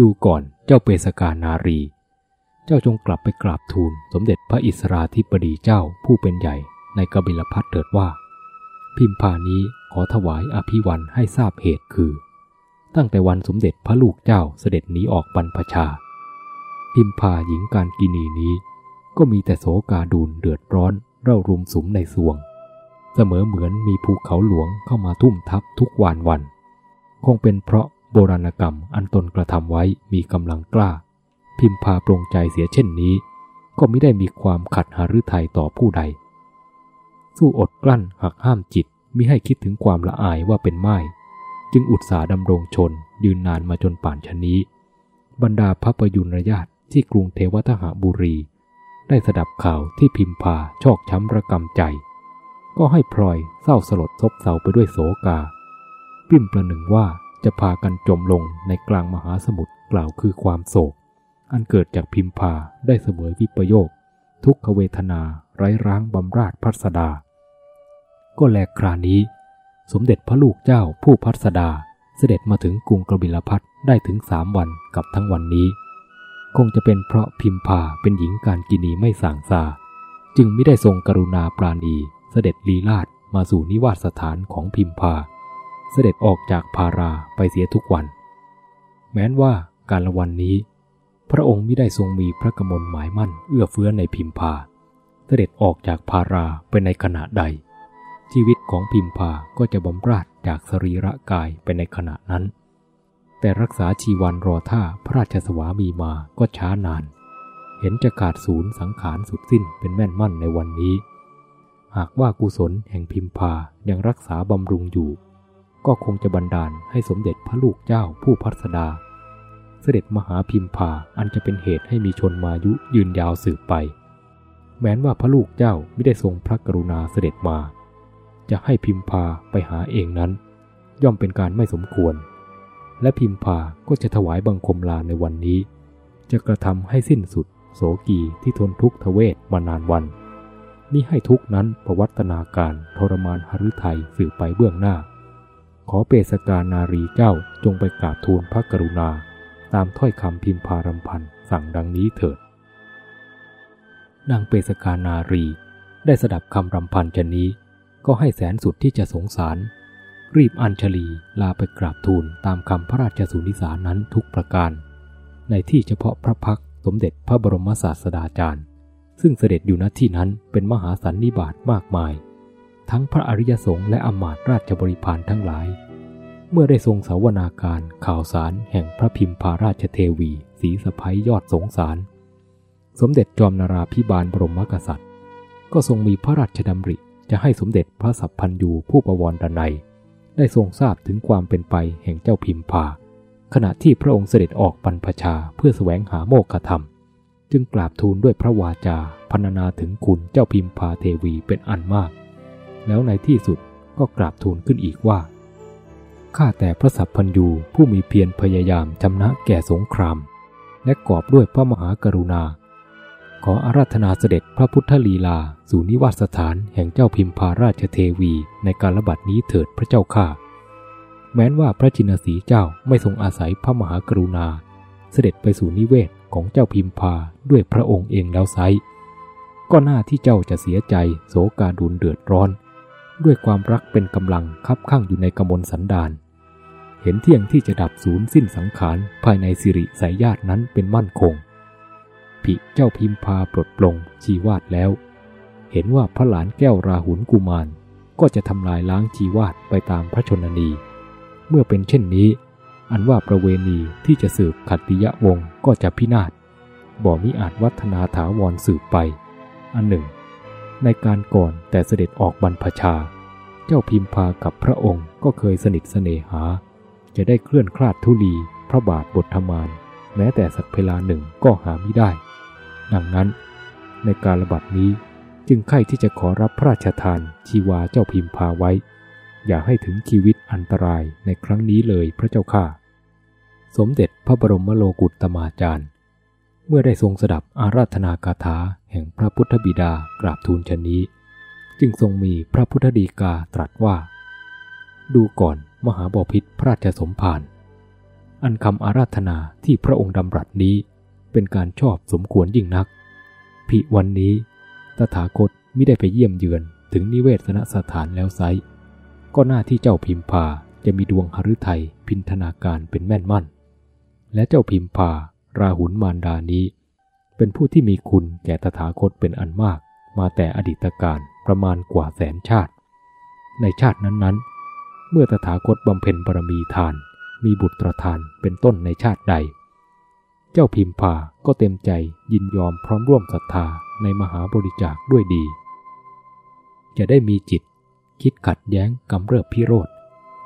ดูก่อนเจ้าเปสการนารี เจ้าจงกลับไปกราบทูลสมเด็จพระอิสราธิบดีเจ้าผู้เป็นใหญ่ในกบิลพัทเถิดว่า พิมพานี้ขอถวายอภิวันให้ทราบเหตุคือ ตั้งแต่วันสมเด็จพระลูกเจ้าเสด็จหนีออกบรรพชา พิมพาหญิงการกินีนี้ ก็มีแต่โศกาดูนเดือดร้อนเร่ารุมสุมในสวง เสมอเหมือนมีภูเขาหลวงเข้ามาทุ่มทับทุกวันวัน คงเป็นเพราะ โบราณกรรมอันตนกระทำไว้มีกำลังกล้า พิมพาปรงใจเสียเช่นนี้ ก็ไม่ได้มีความขัดหฤทัยต่อผู้ใด สู้อดกลั้นหักห้ามจิตมิให้คิดถึงความละอายว่าเป็นไม้จึงอุตสาดำรงชนยืนนานมาจนป่านชนนี้ บรรดาพระประยุรญาติที่กรุงเทวทหบุรี ได้สดับข่าวที่พิมพาชอกช้ำระกำใจ ก็ให้พลอยเศร้าสลดซบเซาไปด้วยโศกา ปิ้มประหนึ่งว่า จะพากันจมลงในกลางมหาสมุทรกล่าวคือความโศก อันเกิดจากพิมพาได้เสวยวิปโยค ทุกขเวทนาไร้ร้างบำราดพัสดา ก็แลครานี้ สมเด็จพระลูกเจ้าผู้พัสดาเสด็จมาถึงกรุงกบิลพัทได้ถึงสามวันกับทั้งวันนี้ คงจะเป็นเพราะพิมพาเป็นหญิงการกินีไม่สางซาจึงไม่ได้ทรงกรุณาปราณีเสด็จลีลาดมาสู่นิวาสสถานของพิมพา เสด็จออกจากพาราไปเสียทุกวัน แม้นว่าการละวันนี้ พระองค์ไม่ได้ทรงมีพระกมลหมายมั่นเอื้อเฟื้อในพิมพา เสด็จออกจากพาราไปในขณะใด ชีวิตของพิมพาก็จะบำราดจากสรีระกายไปในขณะนั้น แต่รักษาชีวันรอท่าพระราชสวามีมาก็ช้านาน เห็นจะขาดศูนย์สังขารสุดสิ้นเป็นแม่นมั่นในวันนี้ หากว่ากุศลแห่งพิมพายังรักษาบำรุงอยู่ ก็คงจะบันดาลให้สมเด็จพระลูกเจ้าผู้พัสดา เสด็จมหาพิมพาอันจะเป็นเหตุให้มีชนมายุยืนยาวสืบไป แม้นว่าพระลูกเจ้าไม่ได้ทรงพระกรุณาเสด็จมา จะให้พิมพาไปหาเองนั้น ย่อมเป็นการไม่สมควร และพิมพาก็จะถวายบังคมลาในวันนี้ จะกระทำให้สิ้นสุด โสกีที่ทนทุกข์ทเวทมานานวันมิให้ทุกนั้นประวัตนาการทรมานหฤทัยสืบไปเบื้องหน้า ขอเปสกานารีเจ้าจงไปกราบทูลพระกรุณา ตามถ้อยคำพิมพารำพันสั่งดังนี้เถิด นางเปสกานารีได้สดับคำรำพันชนนี้ ก็ให้แสนสุดที่จะสงสาร รีบอัญชลีลาไปกราบทูลตามคำพระราชสุนิสานั้นทุกประการ ในที่เฉพาะพระพักสมเด็จพระบรมศาสดาจารย์ ซึ่งเสด็จอยู่ณที่นั้นเป็นมหาสันนิบาตมากมาย ทั้งพระอริยสงฆ์และอมาตราชบริพารทั้งหลาย เมื่อได้ทรงสาวนาการข่าวสารแห่งพระพิมพาราชเทวีสีสะพ้ยยอดสงสาร สมเด็จจอมนาราพิบาลบรมกษัตริย์ ก็ทรงมีพระราชดำริจะให้สมเด็จพระสัพพันยูผู้ประวรดนัย ได้ทรงทราบถึงความเป็นไปแห่งเจ้าพิมพา ขณะที่พระองค์เสด็จออกบรรพชาเพื่อแสวงหาโมกขธรรม จึงกราบทูลด้วยพระวาจาพรรณนาถึงคุณเจ้าพิมพาเทวีเป็นอันมาก แล้วในที่สุดก็กราบทูลขึ้นอีกว่า ข้าแต่พระสัพพัญยูผู้มีเพียรพยายามชำนะแก่สงคราม และกอบด้วยพระมหากรุณา ขออาราธนาเสด็จพระพุทธลีลา สู่นิวาสสถานแห่งเจ้าพิมพาราชเทวีในการระบัดนี้เถิดพระเจ้าข้าแม้นว่าพระจินสีเจ้าไม่ทรงอาศัยพระมหากรุณา เสด็จไปสู่นิเวศของเจ้าพิมพาด้วยพระองค์เองแล้วไซก็น่าที่เจ้าจะเสียใจโศกาดุลเดือดร้อน ด้วยความรักเป็นกำลังคับข้างอยู่ในกมลสันดาน เห็นเที่ยงที่จะดับศูนย์สิ้นสังขารภายในสิริสายญาตินั้นเป็นมั่นคง ผิเจ้าพิมพาปลดปลงชีวาดแล้ว เห็นว่าพระหลานแก้วราหุลกุมาร ก็จะทำลายล้างชีวาดไปตามพระชนนี เมื่อเป็นเช่นนี้ อันว่าประเวณีที่จะสืบขัตติยะวงก็จะพินาศบ่มิอาจวัฒนาถาวรสืบไป อันหนึ่ง ในการก่อนแต่เสด็จออกบรรพชา เจ้าพิมพากับพระองค์ก็เคยสนิทเสน่หา จะได้เคลื่อนคลาดทุลีพระบาทบทธมาน แม้แต่สักเพลาหนึ่งก็หาไม่ได้ ดังนั้น ในการระบาดนี้จึงใคร่ที่จะขอรับพระราชทานชีวาเจ้าพิมพาไว้ อย่าให้ถึงชีวิตอันตรายในครั้งนี้เลยพระเจ้าข้าสมเด็จพระบรมโลกุตตมาจารย์ เมื่อได้ทรงสดับอาราธนากาถาแห่งพระพุทธบิดากราบทูลชนนี้ จึงทรงมีพระพุทธดีกาตรัสว่า ดูก่อนมหาบพิษพระราชสมภาร อันคำอาราธนาที่พระองค์ดำรัสนี้เป็นการชอบสมควรยิ่งนัก พิวันนี้ ตถาคตไม่ได้ไปเยี่ยมเยือนถึงนิเวศนสถานแล้วไซก็หน้าที่เจ้าพิมพาจะมีดวงหฤทัยพินธนาการเป็นแม่นมั่น และเจ้าพิมพาราหุลมารดานี้ เป็นผู้ที่มีคุณแก่ตถาคตเป็นอันมากมาแต่อดีตการ ประมาณกว่าแสนชาติ ในชาตินั้นๆ เมื่อตถาคตบำเพ็ญบารมีทาน มีบุตรทานเป็นต้นในชาติใด เจ้าพิมพาก็เต็มใจยินยอมพร้อมร่วมศรัทธาในมหาบริจาคด้วยดี จะได้มีจิต คิดขัดแย้งกำเริบพิโรธ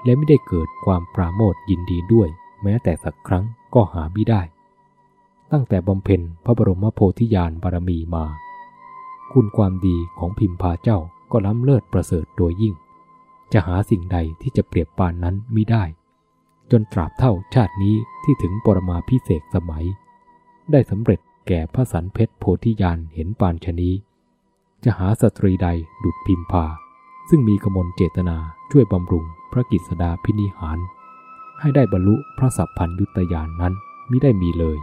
และไม่ได้เกิดความปราโมทยินดีด้วย แม้แต่สักครั้งก็หาไม่ได้ ตั้งแต่บำเพ็ญพระบรมโพธิญาณบารมีมา คุณความดีของพิมพาเจ้าก็ล้ำเลิศประเสริฐโดยยิ่ง จะหาสิ่งใดที่จะเปรียบปานนั้นมิได้ จนตราบเท่าชาตินี้ที่ถึงปรมาพิเศษสมัย ได้สำเร็จแก่พระสันเพชรโพธิญาณเห็นปานชนีจะหาสตรีใดดุดพิมพา ซึ่งมีกมลเจตนาช่วยบำรุงพระกิษดาพินิหาร ให้ได้บรรลุพระสัพพัญยุตยานนั้นมิได้มีเลย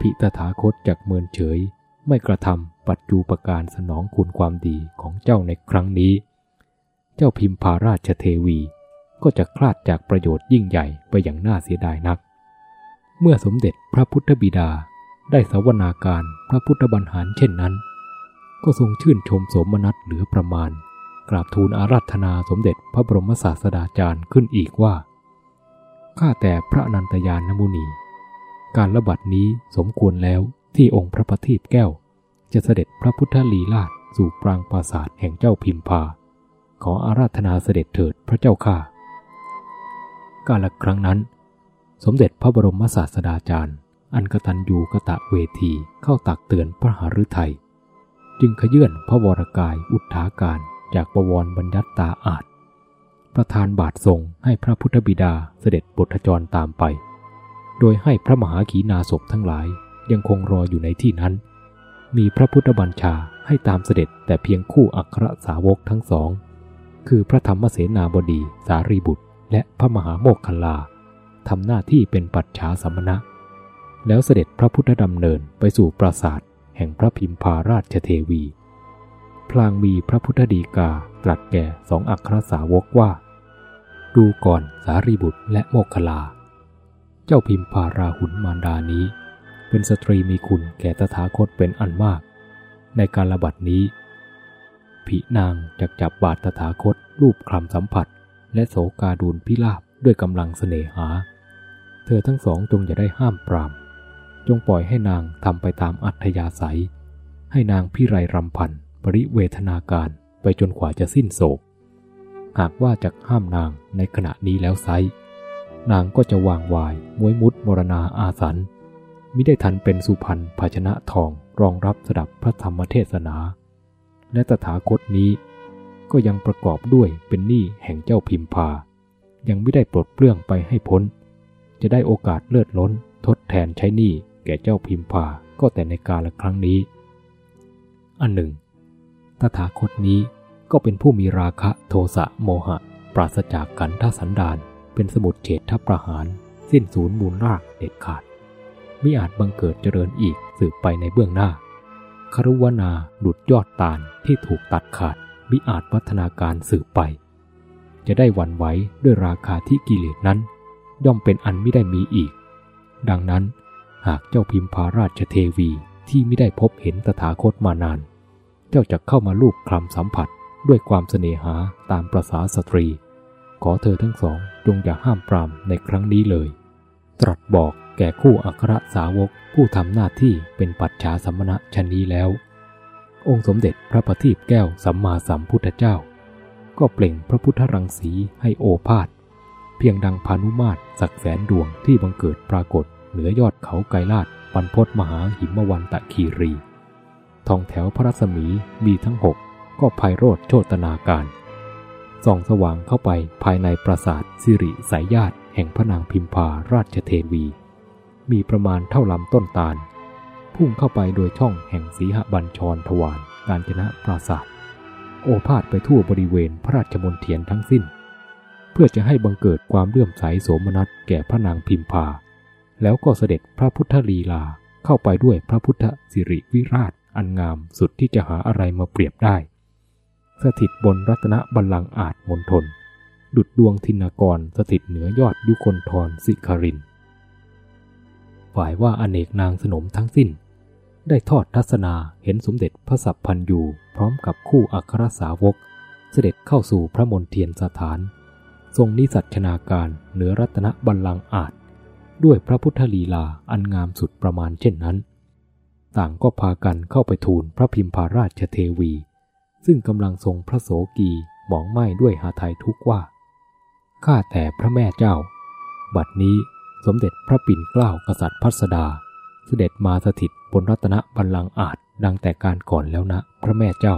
พิตถาคตจากเมินเฉยไม่กระทำ ปัจจูปการสนองคุณความดีของเจ้าในครั้งนี้ เจ้าพิมพาราชเทวีก็จะคลาดจากประโยชน์ยิ่งใหญ่ไปอย่างน่าเสียดายนัก เมื่อสมเด็จพระพุทธบิดาได้สวนาการพระพุทธบัญหารเช่นนั้น ก็ทรงชื่นชมสมนัตเหลือประมาณ กราบทูลอาราธนาสมเด็จพระบรมศาสดาจารย์ขึ้นอีกว่า ข้าแต่พระนันตยานนมุนี การระบัดนี้สมควรแล้วที่องค์พระปฏิบแก้ว จะเสด็จพระพุทธลีลาศสู่ปรางปราสาทแห่งเจ้าพิมพา ขออาราธนาเสด็จเถิดพระเจ้าข้ากาลครั้งนั้น สมเด็จพระบรมศาสดาจารย์ อันกตัญญูกะตะเวทีเข้าตักเตือนพระหฤทัยจึงขยื่นพระวรกายอุทธาการจากประวรบัญญัตตาอาจ ประธานบาททรงให้พระพุทธบิดาเสด็จบทจรตามไป โดยให้พระมหาขีนาศพทั้งหลายยังคงรออยู่ในที่นั้น มีพระพุทธบัญชาให้ตามเสด็จแต่เพียงคู่อัครสาวกทั้งสอง คือพระธรรมเสนาบดีสารีบุตร และพระมหาโมกขลาทำหน้าที่เป็นปัจฉาสมณะ แล้วเสด็จพระพุทธดำเนินไปสู่ปราสาทแห่งพระพิมพาราชเทวี พลางมีพระพุทธดีกาตรัสแก่สองอัครสาวกว่า ดูก่อนสารีบุตรและโมกขลา เจ้าพิมพาราหุนมารดานี้ เป็นสตรีมีคุณแก่ตถาคตเป็นอันมาก ในการระบัดนี้ ผีนางจะจับบาดตถาคตรูปคลำสัมผัส และโสกาดูลพิลาบด้วยกำลังเสน่หา เธอทั้งสองจงอย่าได้ห้ามปราม จงปล่อยให้นางทำไปตามอัธยาศัย ให้นางพิไรรำพันปริเวทนาการไปจนกว่าจะสิ้นโศก หากว่าจะห้ามนางในขณะนี้แล้วไซนางก็จะวางวายมวยมุดมรณาอาสัน มิได้ทันเป็นสุพรรณภาชนะทองรองรับสดับพระธรรมเทศนา และตถาคตนี้ ก็ยังประกอบด้วยเป็นหนี้แห่งเจ้าพิมพา ยังไม่ได้ปลดเปลื้องไปให้พ้น จะได้โอกาสเลิศล้นทดแทนใช้หนี้แก่เจ้าพิมพาก็แต่ในกาลครั้งนี้ อันหนึ่ง ตถาคตนี้ก็เป็นผู้มีราคะโทสะโมหะ ปราศจากกันทสันดานเป็นสมุดเฉดทัประหาร สิ้นศูนย์มูลรากเด็ดขาด มิอาจบังเกิดเจริญอีกสืบไปในเบื้องหน้า ครุวนาดุดยอดตาลที่ถูกตัดขาดมิอาจพัฒนาการสืบไป จะได้วันไหวด้วยราคาที่กิเลสนั้น ย่อมเป็นอันไม่ได้มีอีก ดังนั้น หากเจ้าพิมพาราชเทวีที่ไม่ได้พบเห็นตถาคตมานาน เจ้าจะเข้ามาลูบคลำสัมผัสด้วยความเสน่หาตามประษาสตรี ขอเธอทั้งสองจงอย่าห้ามปรามในครั้งนี้เลย ตรัสบอก แก่คู่อัครสาวกผู้ทำหน้าที่เป็นปัจฉาสัมมณะชนนี้แล้ว องค์สมเด็จพระปฏิบแก้วสัมมาสัมพุทธเจ้า ก็เปล่งพระพุทธรังสีให้โอภาษเพียงดังพานุมาตรสักแสนดวงที่บังเกิดปรากฏเหนือยอดเขาไกลลาดปันพศมหาหิมวันตะคีรี ทองแถวพระรัศมีมีทั้งหกก็ไพโรธโชตนาการ ส่องสว่างเข้าไปภายในปราสาทสิริสายญาติแห่งพระนางพิมพาราชเทวี มีประมาณเท่าลำต้นตาล พุ่งเข้าไปโดยช่องแห่งสีหบัญชรทวารการจนะปราสาทโอภาษไปทั่วบริเวณพระราชมณฑียนทั้งสิ้น เพื่อจะให้บังเกิดความเลื่อมใสโสมนัสแก่พระนางพิมพา แล้วก็เสด็จพระพุทธลีลาเข้าไปด้วยพระพุทธสิริวิราชอันงามสุดที่จะหาอะไรมาเปรียบได้ สถิตบนรัตนบัลลังก์อาจมนทน ดุดดวงทินากรสถิตเหนือยอดยุคนทรสิคาริน ฝ่ายว่าอเนกนางสนมทั้งสิ้น ได้ทอดทัศนาเห็นสมเด็จพระสัพพันยูพร้อมกับคู่อัครสาวก เสด็จเข้าสู่พระมณเทียนสถาน ทรงนิสัชนาการเหนือรัตนบัลลังก์อาจ ด้วยพระพุทธลีลาอันงามสุดประมาณเช่นนั้น ต่างก็พากันเข้าไปทูลพระพิมพาราชเทวี ซึ่งกำลังทรงพระโสกีหมองไหม้ด้วยหาไทยทุกว่าข้าแต่พระแม่เจ้า บัดนี้ สมเด็จพระปิ่นเกล้ากษัตริย์พัสดา เสด็จมาสถิตบนรัตนบัลลังก์อาจดังแต่การก่อนแล้วนะพระแม่เจ้า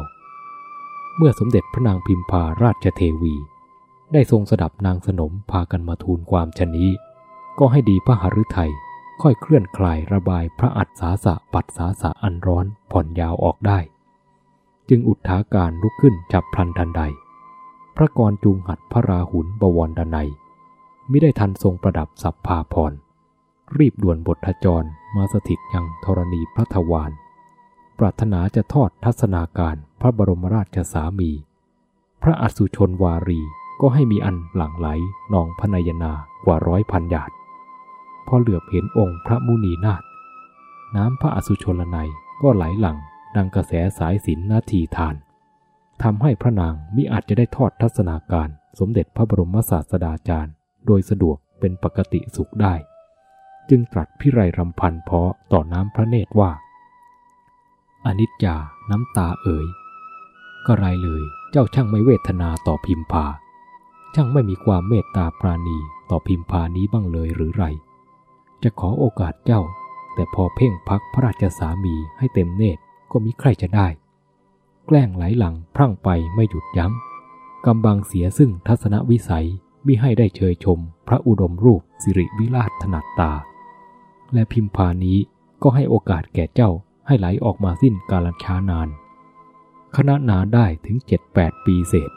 เมื่อสมเด็จพระนางพิมพาราชเทวี ได้ทรงสดับนางสนมพากันมาทูลความชนี้ ก็ให้ดีพระหฤทัยค่อยเคลื่อนคลายระบายพระอัศสาสะปัดสาสะอันร้อนผ่อนยาวออกได้ จึงอุทธาการลุกขึ้นจับพลันทันใด พระกรจูงหัดพระราหุลบวรดนัย มิได้ทันทรงประดับสัพพาพร รีบด่วนบทจรมาสถิตยังธรณีพระทวารปรารถนาจะทอดทัศนาการพระบรมราชสามี พระอสุชนวารีก็ให้มีอันหลั่งไหลนองพนายนากว่าร้อยพันหยาด พอเหลือบเห็นองค์พระมุนีนาถน้ำพระอสุชนนัยก็ไหลหลั่งดังกระแสสายสินนาทีทานทำให้พระนางมิอาจจะได้ทอดทัศนาการสมเด็จพระบรมศาสดาจารย์ โดยสะดวกเป็นปกติสุขได้ จึงตรัสพิไรรำพันเพาะต่อน้ำพระเนตรว่า อนิจจาน้ำตาเอ๋ยก็ไรเลยเจ้าช่างไม่เวทนาต่อพิมพา ช่างไม่มีความเมตตาปราณีต่อพิมพานี้บ้างเลยหรือไร จะขอโอกาสเจ้า แต่พอเพ่งพักพระราชสามีให้เต็มเนตรก็มิใครจะได้ แกล้งไหลหลังพรั่งไปไม่หยุดยัง้งกำบังเสียซึ่งทัศนวิสัย มิให้ได้เชยชมพระอุดมรูปสิริวิราชถนัดตา และพิมพานี้ก็ให้โอกาสแก่เจ้าให้ไหลออกมาสิ้นกาลช้านาน คณะนาได้ถึงเจ็ดแปดปีเศษ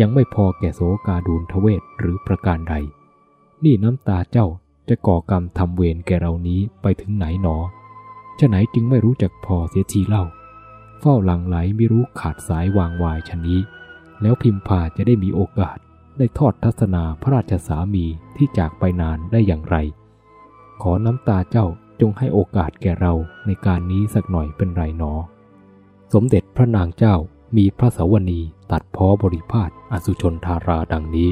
ยังไม่พอแก่โสกาดูลทเวศหรือประการใด นี่น้ำตาเจ้าจะก่อกรรมทำเวรแก่เรานี้ไปถึงไหนหนอฉะไหนจึงไม่รู้จักพอเสียทีเล่า เฝ้าหลังไหลไม่รู้ขาดสายวางวายชนนี้ แล้วพิมพาจะได้มีโอกาส ได้ทอดทัศนาพระราชสามีที่จากไปนานได้อย่างไร ขอน้ำตาเจ้าจงให้โอกาสแก่เราในการนี้สักหน่อยเป็นไรหนอ สมเด็จพระนางเจ้ามีพระสวนีตัดพ้อบริพาทอสุชนธาราดังนี้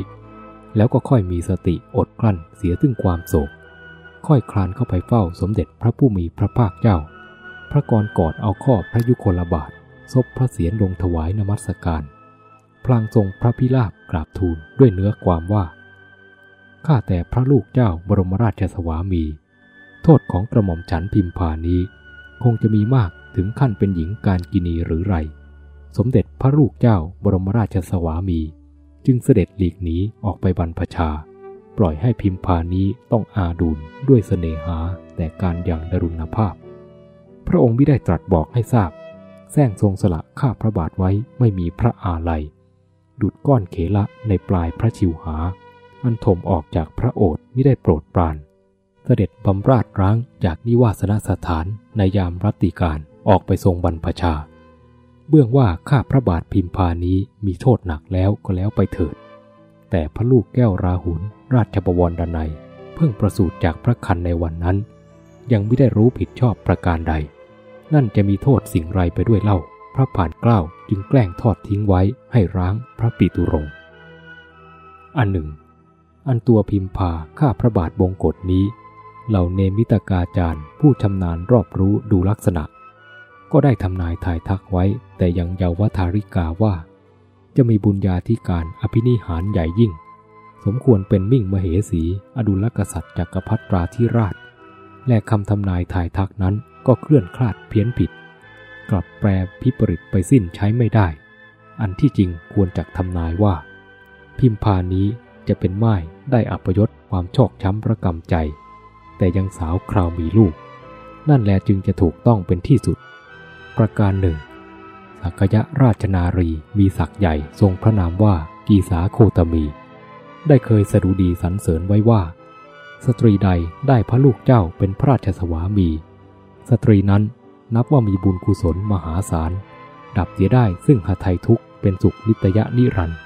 แล้วก็ค่อยมีสติอดกลั้นเสียซึ่งความโศก ค่อยคลานเข้าไปเฝ้าสมเด็จพระผู้มีพระภาคเจ้า พระกรกอดเอาข้อพระยุคลบาทซบพระเศียรลงถวายนมัสการ พลางทรงพระพิราบกราบทูลด้วยเนื้อความว่า ข้าแต่พระลูกเจ้าบรมราชสวามี โทษของกระหม่อมฉันพิมพานี้ คงจะมีมากถึงขั้นเป็นหญิงการกินีหรือไร สมเด็จพระลูกเจ้าบรมราชสวามี จึงเสด็จหลีกหนีออกไปบรรพชา ปล่อยให้พิมพานี้ต้องอาดูลด้วยเสน่หาแต่การอย่างดรุณภาพ พระองค์ไม่ได้ตรัสบอกให้ทราบแซงทรงสละข้าพระบาทไว้ไม่มีพระอาลัย ดุดก้อนเขละในปลายพระชิวหา อันถมออกจากพระโอษฐ์ไม่ได้โปรดปราน เสด็จบำราดร้างจากนิวาสนสถานในยามรัติการออกไปทรงบรรพชา เบื้องว่าข้าพระบาทพิมพานี้มีโทษหนักแล้วก็แล้วไปเถิด แต่พระลูกแก้วราหุลราชบวรดนัยเพิ่งประสูติจากพระคันในวันนั้น ยังไม่ได้รู้ผิดชอบประการใด นั่นจะมีโทษสิ่งไรไปด้วยเล่า พระผ่านเกล้า จึงแกล้งทอดทิ้งไว้ให้ร้างพระปิตุรงอันหนึ่ง อันตัวพิมพาข้าพระบาทบงกฎนี้ เหล่าเนมิตกาจารย์ผู้ชำนาญรอบรู้ดูลักษณะ ก็ได้ทำนายถ่ายทักไว้แต่ยังเยาวทาริกาว่า จะมีบุญญาธิการอภินิหารใหญ่ยิ่ง สมควรเป็นมิ่งมเหสีอดุลกษัตริย์จักรพรรดิราธิราช และคำทำนายถ่ายทักนั้นก็เคลื่อนคลาดเพี้ยนผิด กลับแปรพิปริตไปสิ้นใช้ไม่ได้ อันที่จริงควรจักทำนายว่า พิมพานี้จะเป็นไม้ได้อัปยศความชอกช้ำประกำใจ แต่ยังสาวคราวมีลูก นั่นแลจึงจะถูกต้องเป็นที่สุด ประการหนึ่งศากยราชนารีมีศักย์ใหญ่ทรงพระนามว่ากีสาโคตมี ได้เคยสดุดีสรรเสริญไว้ว่า สตรีใดได้พระลูกเจ้าเป็นพระราชสวามี สตรีนั้น นับว่ามีบุญกุศลมหาศาล ดับเสียได้ซึ่งหทัยทุกข์เป็นสุขนิตยะนิรันดร์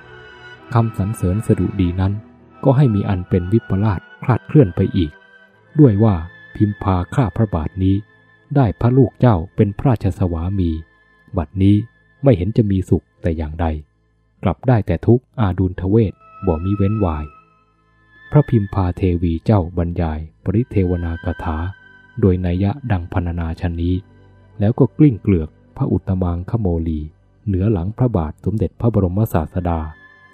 คำสรรเสริญสดุดีนั้น ก็ให้มีอันเป็นวิปลาสคลาดเคลื่อนไปอีก ด้วยว่าพิมพาข้าพระบาทนี้ ได้พระลูกเจ้าเป็นพระราชสวามี บัดนี้ไม่เห็นจะมีสุขแต่อย่างใด กลับได้แต่ทุกข์อาดุลทเวศบ่มีเว้นวาย พระพิมพาเทวีเจ้าบรรยาย ปริเทวนากถา โดยนัยยะดังพรรณนาชนนี้ แล้วก็กลิ้งเกลือกพระอุตมังคโมลี เหนือหลังพระบาทสมเด็จพระบรมศาสดา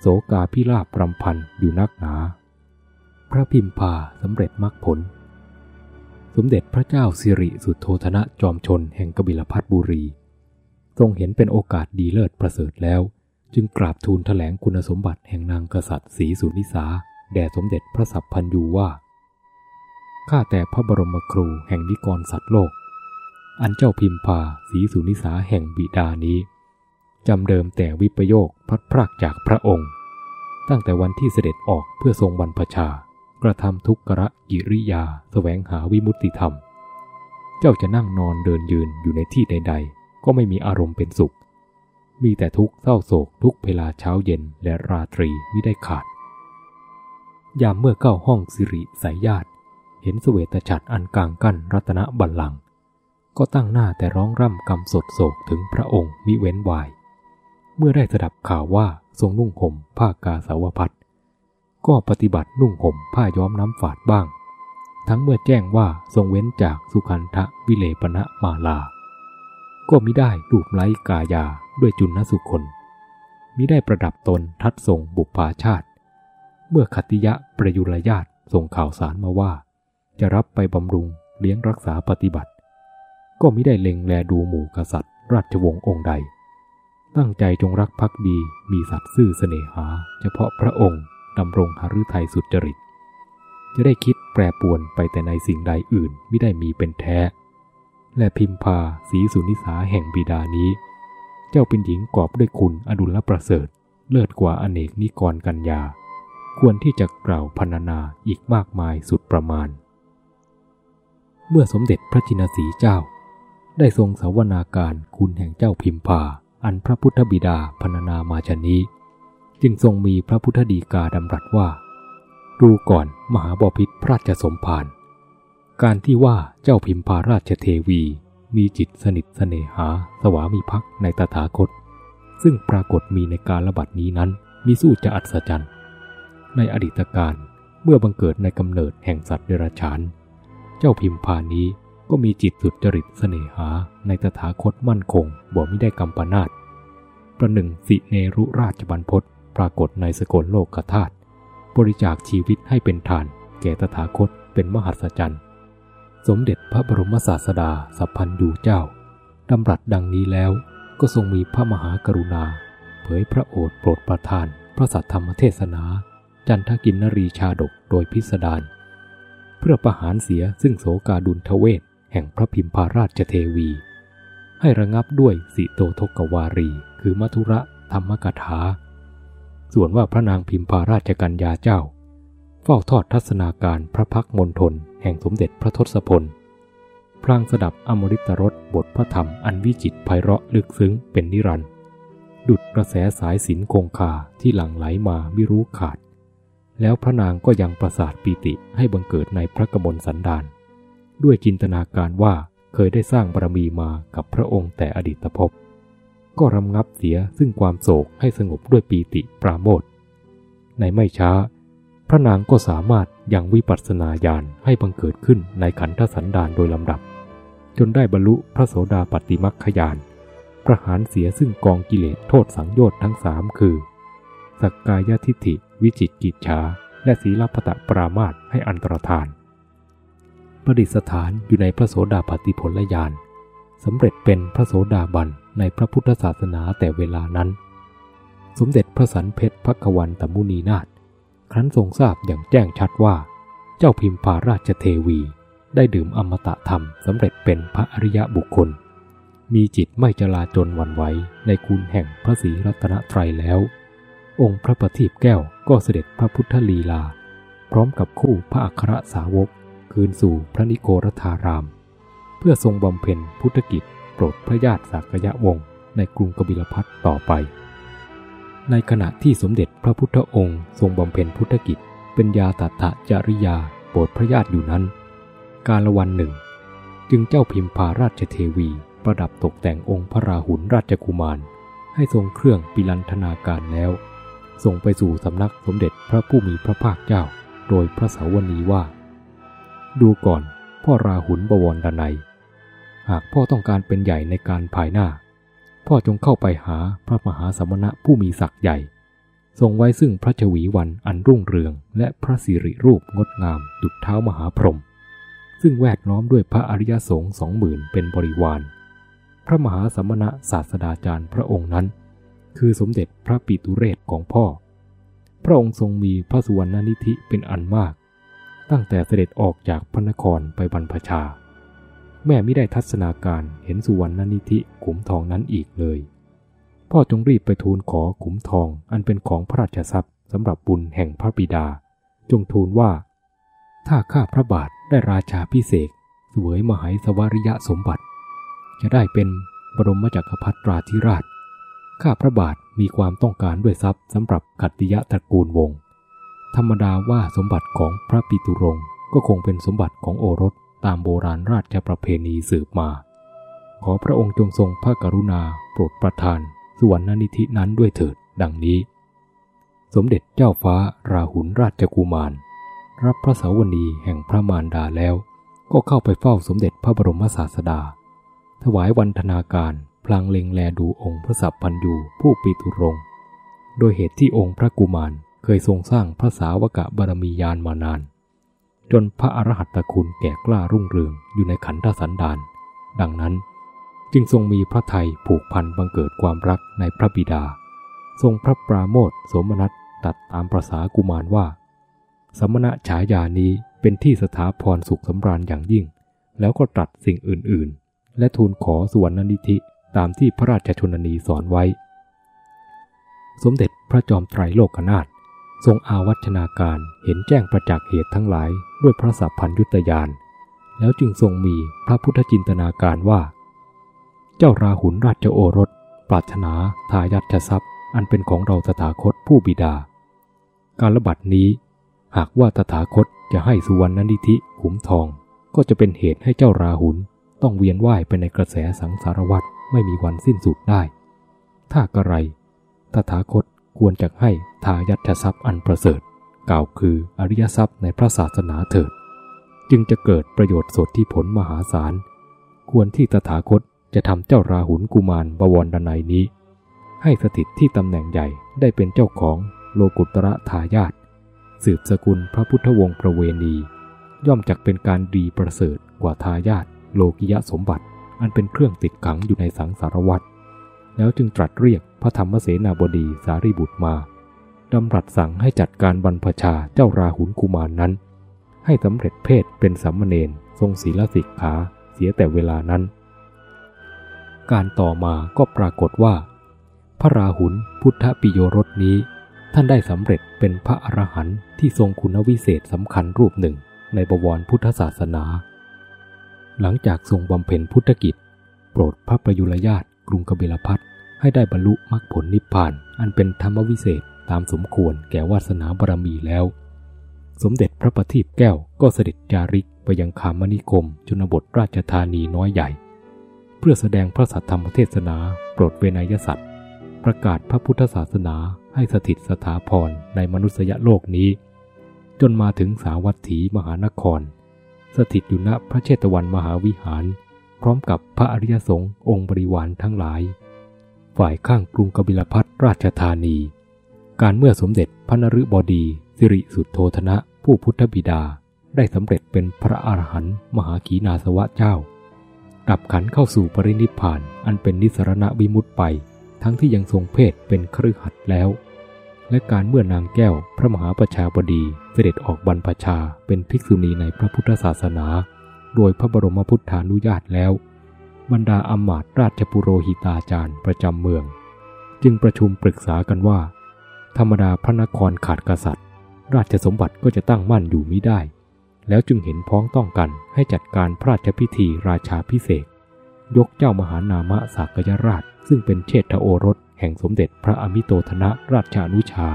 โสกาพิราบรำพันอยู่นักหนา พระพิมพาสำเร็จมรรคผล สมเด็จพระเจ้าสิริสุทโธธนะจอมชนแห่งกบิลพัทบุรี ทรงเห็นเป็นโอกาสดีเลิศประเสริฐแล้ว จึงกราบทูลถแถลงคุณสมบัติแห่งนางกษัตริย์ศรีสุนิสาแด่สมเด็จพระสัพพันยูว่าข้าแต่พระบรมครูแห่งนิกรสัตว์โลก อันเจ้าพิมพาศรีสุนิสาแห่งบิดานี้จำเดิมแต่วิปโยคพัดพรากจากพระองค์ ตั้งแต่วันที่เสด็จออกเพื่อทรงบรรพชา กระทำทุกขระกิริยาสแสวงหาวิมุตติธรรม เจ้าจะนั่งนอนเดินยืนอยู่ในที่ใด ๆ ก็ไม่มีอารมณ์เป็นสุข มีแต่ทุกข์เศร้าโศกทุกเวลาเช้าเย็นและราตรีไม่ได้ขาด ยามเมื่อเข้าห้องสิริสายญาติ เห็นสเวตฉัตรอันกลางกั้นรัตนบัลลังก์ ก็ตั้งหน้าแต่ร้องร่ำกำสดโศกถึงพระองค์มิเว้นวาย เมื่อได้สดับข่าวว่าทรงนุ่งห่มผ้ากาสาวพัดก็ปฏิบัตินุ่งห่มผ้าย้อมน้ำฝาดบ้าง ทั้งเมื่อแจ้งว่าทรงเว้นจากสุขันทะวิเลปณะมาลา ก็มิได้ดูปไล้กายาด้วยจุนสุคนมิได้ประดับตนทัดทรงบุปาชาติ เมื่อขติยะประยุรญาตส่งข่าวสารมาว่า จะรับไปบำรุงเลี้ยงรักษาปฏิบัติ ก็มิได้เล็งแลดูหมู่กษัตริย์ ราชวงศ์องค์ใด ตั้งใจจงรักภักดีมีสัตว์ซื่อเสน่หา เฉพาะพระองค์ดำรงหฤทัยสุจริต จะได้คิดแปรปวนไปแต่ในสิ่งใดอื่นไม่ได้มีเป็นแท้ และพิมพาสีสุนิสาแห่งบิดานี้ เจ้าเป็นหญิงกอบด้วยคุณอดุลประเสริฐ เลิศกว่าอเนกนิกรกัญญา ควรที่จะกล่าวพรรณนาอีกมากมายสุดประมาณ เมื่อสมเด็จพระจินสีเจ้า ได้ทรงสาวนาการคุณแห่งเจ้าพิมพา อันพระพุทธบิดาพรรณนามาชนนี้ จึงทรงมีพระพุทธดีกาดำรัสว่า ดูก่อนมหาบพิษพระราชสมภารการที่ว่าเจ้าพิมพาราชเทวีมีจิตสนิทเสน่หา สวามีภักดิ์ในตถาคต ซึ่งปรากฏมีในการระบัดนี้นั้นมีสู้จะอัศจรรย์ ในอดีตการเมื่อบังเกิดในกำเนิดแห่งสัตว์เดรัจฉาน เจ้าพิมพานี้ ก็มีจิตสุดจริตเสน่หาในตถาคตมั่นคงบ่ไม่ได้กำปนาตประหนึ่งสิเนรุราชบันพศปรากฏในสกลโลกธาตุบริจาคชีวิตให้เป็นทาน แก่ตถาคตเป็นมหัศจรรย์ สมเด็จพระบรมศาสดาสัพพันยูเจ้าดำรัสดังนี้แล้วก็ทรงมีพระมหากรุณา เผยพระโอษฐ์โปรดประทาน พระสัทธรรมเทศนา จันทกินนรีชาดกโดยพิสดารเพื่อประหารเสียซึ่งโศกาดูรเทวษ แห่งพระพิมพาราชเทวี ให้ระงับด้วยสิโตทกวารี คือมัทุระธรรมกถา ส่วนว่าพระนางพิมพาราชกัญญาเจ้า เฝ้าทอดทัศนาการพระพักตร์มณฑลแห่งสมเด็จพระทศพล พลางสดับอมฤตรสบทพระธรรมอันวิจิตไพเราะลึกซึ้งเป็นนิรันดร์ดุดกระแสสายสินคงคาที่หลั่งไหลมาไม่รู้ขาด แล้วพระนางก็ยังประสาทปีติให้บังเกิดในพระกมลสันดาน ด้วยจินตนาการว่าเคยได้สร้างบารมีมากับพระองค์แต่อดีตภพ ก็รำงับเสียซึ่งความโศกให้สงบด้วยปีติปราโมทในไม่ช้า พระนางก็สามารถยังวิปัสสนาญาณให้บังเกิดขึ้นในขันธสันดานโดยลำดับ จนได้บรรลุพระโสดาปัตติมัคคยานประหารเสียซึ่งกองกิเลสโทษสังโยชน์ทั้งสามคือ สักกายทิฏฐิ วิจิตกิจฉาและศีลปตะปรามาตให้อันตรธาน ประดิษฐานอยู่ในพระโสดาปัตติผลญาณสำเร็จเป็นพระโสดาบันในพระพุทธศาสนาแต่เวลานั้น สมเด็จพระสันเพชรพักวันตมุนีนาถครั้นทรงทราบอย่างแจ้งชัดว่า เจ้าพิมพาราชเทวีได้ดื่มอมตะธรรมสำเร็จเป็นพระอริยบุคคล มีจิตไม่จลาจนวันไหวในคุณแห่งพระศรีรัตนตรัยแล้ว องค์พระประทีปแก้วก็เสด็จพระพุทธลีลา พร้อมกับคู่พระอัครสาวก คืนสู่พระนิโครธาราม เพื่อทรงบำเพ็ญพุทธกิจโปรดพระญาติสากยะวงศ์ในกรุงกบิลพัทต่อไป ในขณะที่สมเด็จพระพุทธองค์ทรงบำเพ็ญพุทธกิจ เป็นยาตัตะจริยาโปรดพระญาติอยู่นั้น การละวันหนึ่ง จึงเจ้าพิมพาราชเทวี ประดับตกแต่งองค์พระราหุลราชกุมาร ให้ทรงเครื่องปิลันธนาการแล้ว ส่งไปสู่สำนักสมเด็จพระผู้มีพระภาคเจ้า โดยพระสาวนีว่า ดูก่อน พ่อราหุลบวรดนัย หากพ่อต้องการเป็นใหญ่ในการภายหน้า พ่อจงเข้าไปหาพระมหาสมณะผู้มีศักย์ใหญ่ ทรงไว้ซึ่งพระชวีวันอันรุ่งเรือง และพระสิริรูปงดงามดุจเท้ามหาพรหมซึ่งแวดล้อมด้วยพระอริยสงฆ์สองหมื่นเป็นบริวาร พระมหาสมณะศาสดาจารย์พระองค์นั้น คือสมเด็จพระปิตุเรศของพ่อ พระองค์ทรงมีพระสุวรรณนิธิเป็นอันมาก ตั้งแต่เสด็จออกจากพระนครไปบรรพชา แม่ไม่ได้ทัศนาการเห็นสุวรรณนิธิขุมทองนั้นอีกเลย พ่อจงรีบไปทูลขอขุมทองอันเป็นของพระราชทรัพย์สำหรับบุญแห่งพระบิดา จงทูลว่า ถ้าข้าพระบาทได้ราชาพิเศษสวยมหายสวริยะสมบัติ จะได้เป็นบรมจักรพรรดิราธิราช ข้าพระบาทมีความต้องการด้วยทรัพย์สำหรับกัตติยะตระกูลวงศ์ ธรรมดาว่าสมบัติของพระปิตุรงก็คงเป็นสมบัติของโอรสตามโบราณราชประเพณีสืบมา ขอพระองค์จงทรงพระกรุณาโปรดประทาน สวรรณนิธินั้นด้วยเถิดดังนี้ สมเด็จเจ้าฟ้าราหุลราชกุมาร รับพระสาวนีแห่งพระมารดาแล้ว ก็เข้าไปเฝ้าสมเด็จพระบรมศาสดา ถวายวันธนาการพลางเล็งแลดูองค์พระสัพพันยูผู้ปีตุรง โดยเหตุที่องค์พระกุมาร เคยทรงสร้างพระสาวกะบารมียานมานาน จนพระอรหัตตคุณแก่กล้ารุ่งเรืองอยู่ในขันธสันดาน ดังนั้นจึงทรงมีพระไทยผูกพันบังเกิดความรักในพระบิดา ทรงพระปราโมทสมนัสตัดตามประษากุมารว่า สมณะฉายานี้เป็นที่สถาพรสุขสำราญอย่างยิ่ง แล้วก็ตรัสสิ่งอื่นๆ และทูลขอสุวรรณนิธิตามที่พระราชชนนีสอนไว้ สมเด็จพระจอมไตรโลกนาถ ทรงอาวัชนาการเห็นแจ้งประจักษ์เหตุทั้งหลายด้วยพระสัพพัญยุตยาน แล้วจึงทรงมีพระพุทธจินตนาการว่า เจ้าราหุลราชโอรส ปรารถนาทายัตทรัพย์ อันเป็นของเราตถาคตผู้บิดา การระบัดนี้ หากว่าตถาคตจะให้สุวรรณนิธิขุมทอง ก็จะเป็นเหตุให้เจ้าราหุลต้องเวียนว่ายไปในกระแสสังสารวัฏไม่มีวันสิ้นสุดได้ ถ้ากระไรตถาคต ควรจะให้ทายัตทรัพย์อันประเสริฐ กล่าวคืออริยทรัพย์ในพระศาสนาเถิด จึงจะเกิดประโยชน์สดที่ผลมหาศาล ควรที่ตถาคตจะทำเจ้าราหุลกุมารบวรดนัยนี้ ให้สถิตที่ตำแหน่งใหญ่ได้เป็นเจ้าของโลกุตระทายาทสืบสกุลพระพุทธวงศ์ประเวณี ย่อมจักเป็นการดีประเสริฐกว่าทายาทโลกิยะสมบัติ อันเป็นเครื่องติดขังอยู่ในสังสารวัฏแล้วจึงตรัสเรียก พระธรรมเสนาบดีสารีบุตรมาดำรัสสั่งให้จัดการบรรพชาเจ้าราหุลกุมารนนั้น ให้สำเร็จเพศเป็นสัมมเนนทรงศีลสิกขาเสียแต่เวลานั้น การต่อมาก็ปรากฏว่า พระราหุลพุทธปิโยรสนี้ ท่านได้สำเร็จเป็นพระอรหันต์ที่ทรงคุณวิเศษสำคัญรูปหนึ่งในบวรพุทธศาสนา หลังจากทรงบำเพ็ญพุทธกิจ โปรดพระประยุรญาติกรุงกบิลพัท ให้ได้บรรลุมรรคผลนิพพาน อันเป็นธรรมวิเศษตามสมควรแก่วาสนาบารมีแล้ว สมเด็จพระประทีปแก้วก็เสด็จจาริกไปยังคามนิคมชนบทราชธานีน้อยใหญ่ เพื่อแสดงพระสัทธรรมเทศนาโปรดเวนยสัตว์ประกาศพระพุทธศาสนาให้สถิตสถาพรในมนุษยโลกนี้ จนมาถึงสาวัตถีมหานคร สถิตอยู่ณพระเชตวันมหาวิหาร พร้อมกับพระอริยสงฆ์องค์บริวารทั้งหลาย ฝ่ายข้างกรุงกบิลพัทราชธานี การเมื่อสมเด็จพระนฤบดี สิริสุทโธธนะผู้พุทธบิดาได้สำเร็จเป็นพระอรหันต์มหาขีนาสวะเจ้า ดับขันเข้าสู่ปรินิพพานอันเป็นนิสรณวิมุตไป ทั้งที่ยังทรงเพศเป็นครือขัดแล้ว และการเมื่อนางแก้วพระมหาประชาบดีเสด็จออกบรรพชาเป็นภิกษุณีในพระพุทธศาสนา โดยพระบรมพุทธานุญาตแล้ว บรรดาอมาตราชปุโรหิตาจารย์ประจำเมือง จึงประชุมปรึกษากันว่า ธรรมดาพระนครขาดกษัตริย์ ราชสมบัติก็จะตั้งมั่นอยู่ไมิได้ แล้วจึงเห็นพ้องต้องกันให้จัดการพระราชพิธีราชาพิเศษ ยกเจ้ามหานามะสากยราช ซึ่งเป็นเชษฐโอรส แห่งสมเด็จพระอมิโตธนะราชานุชา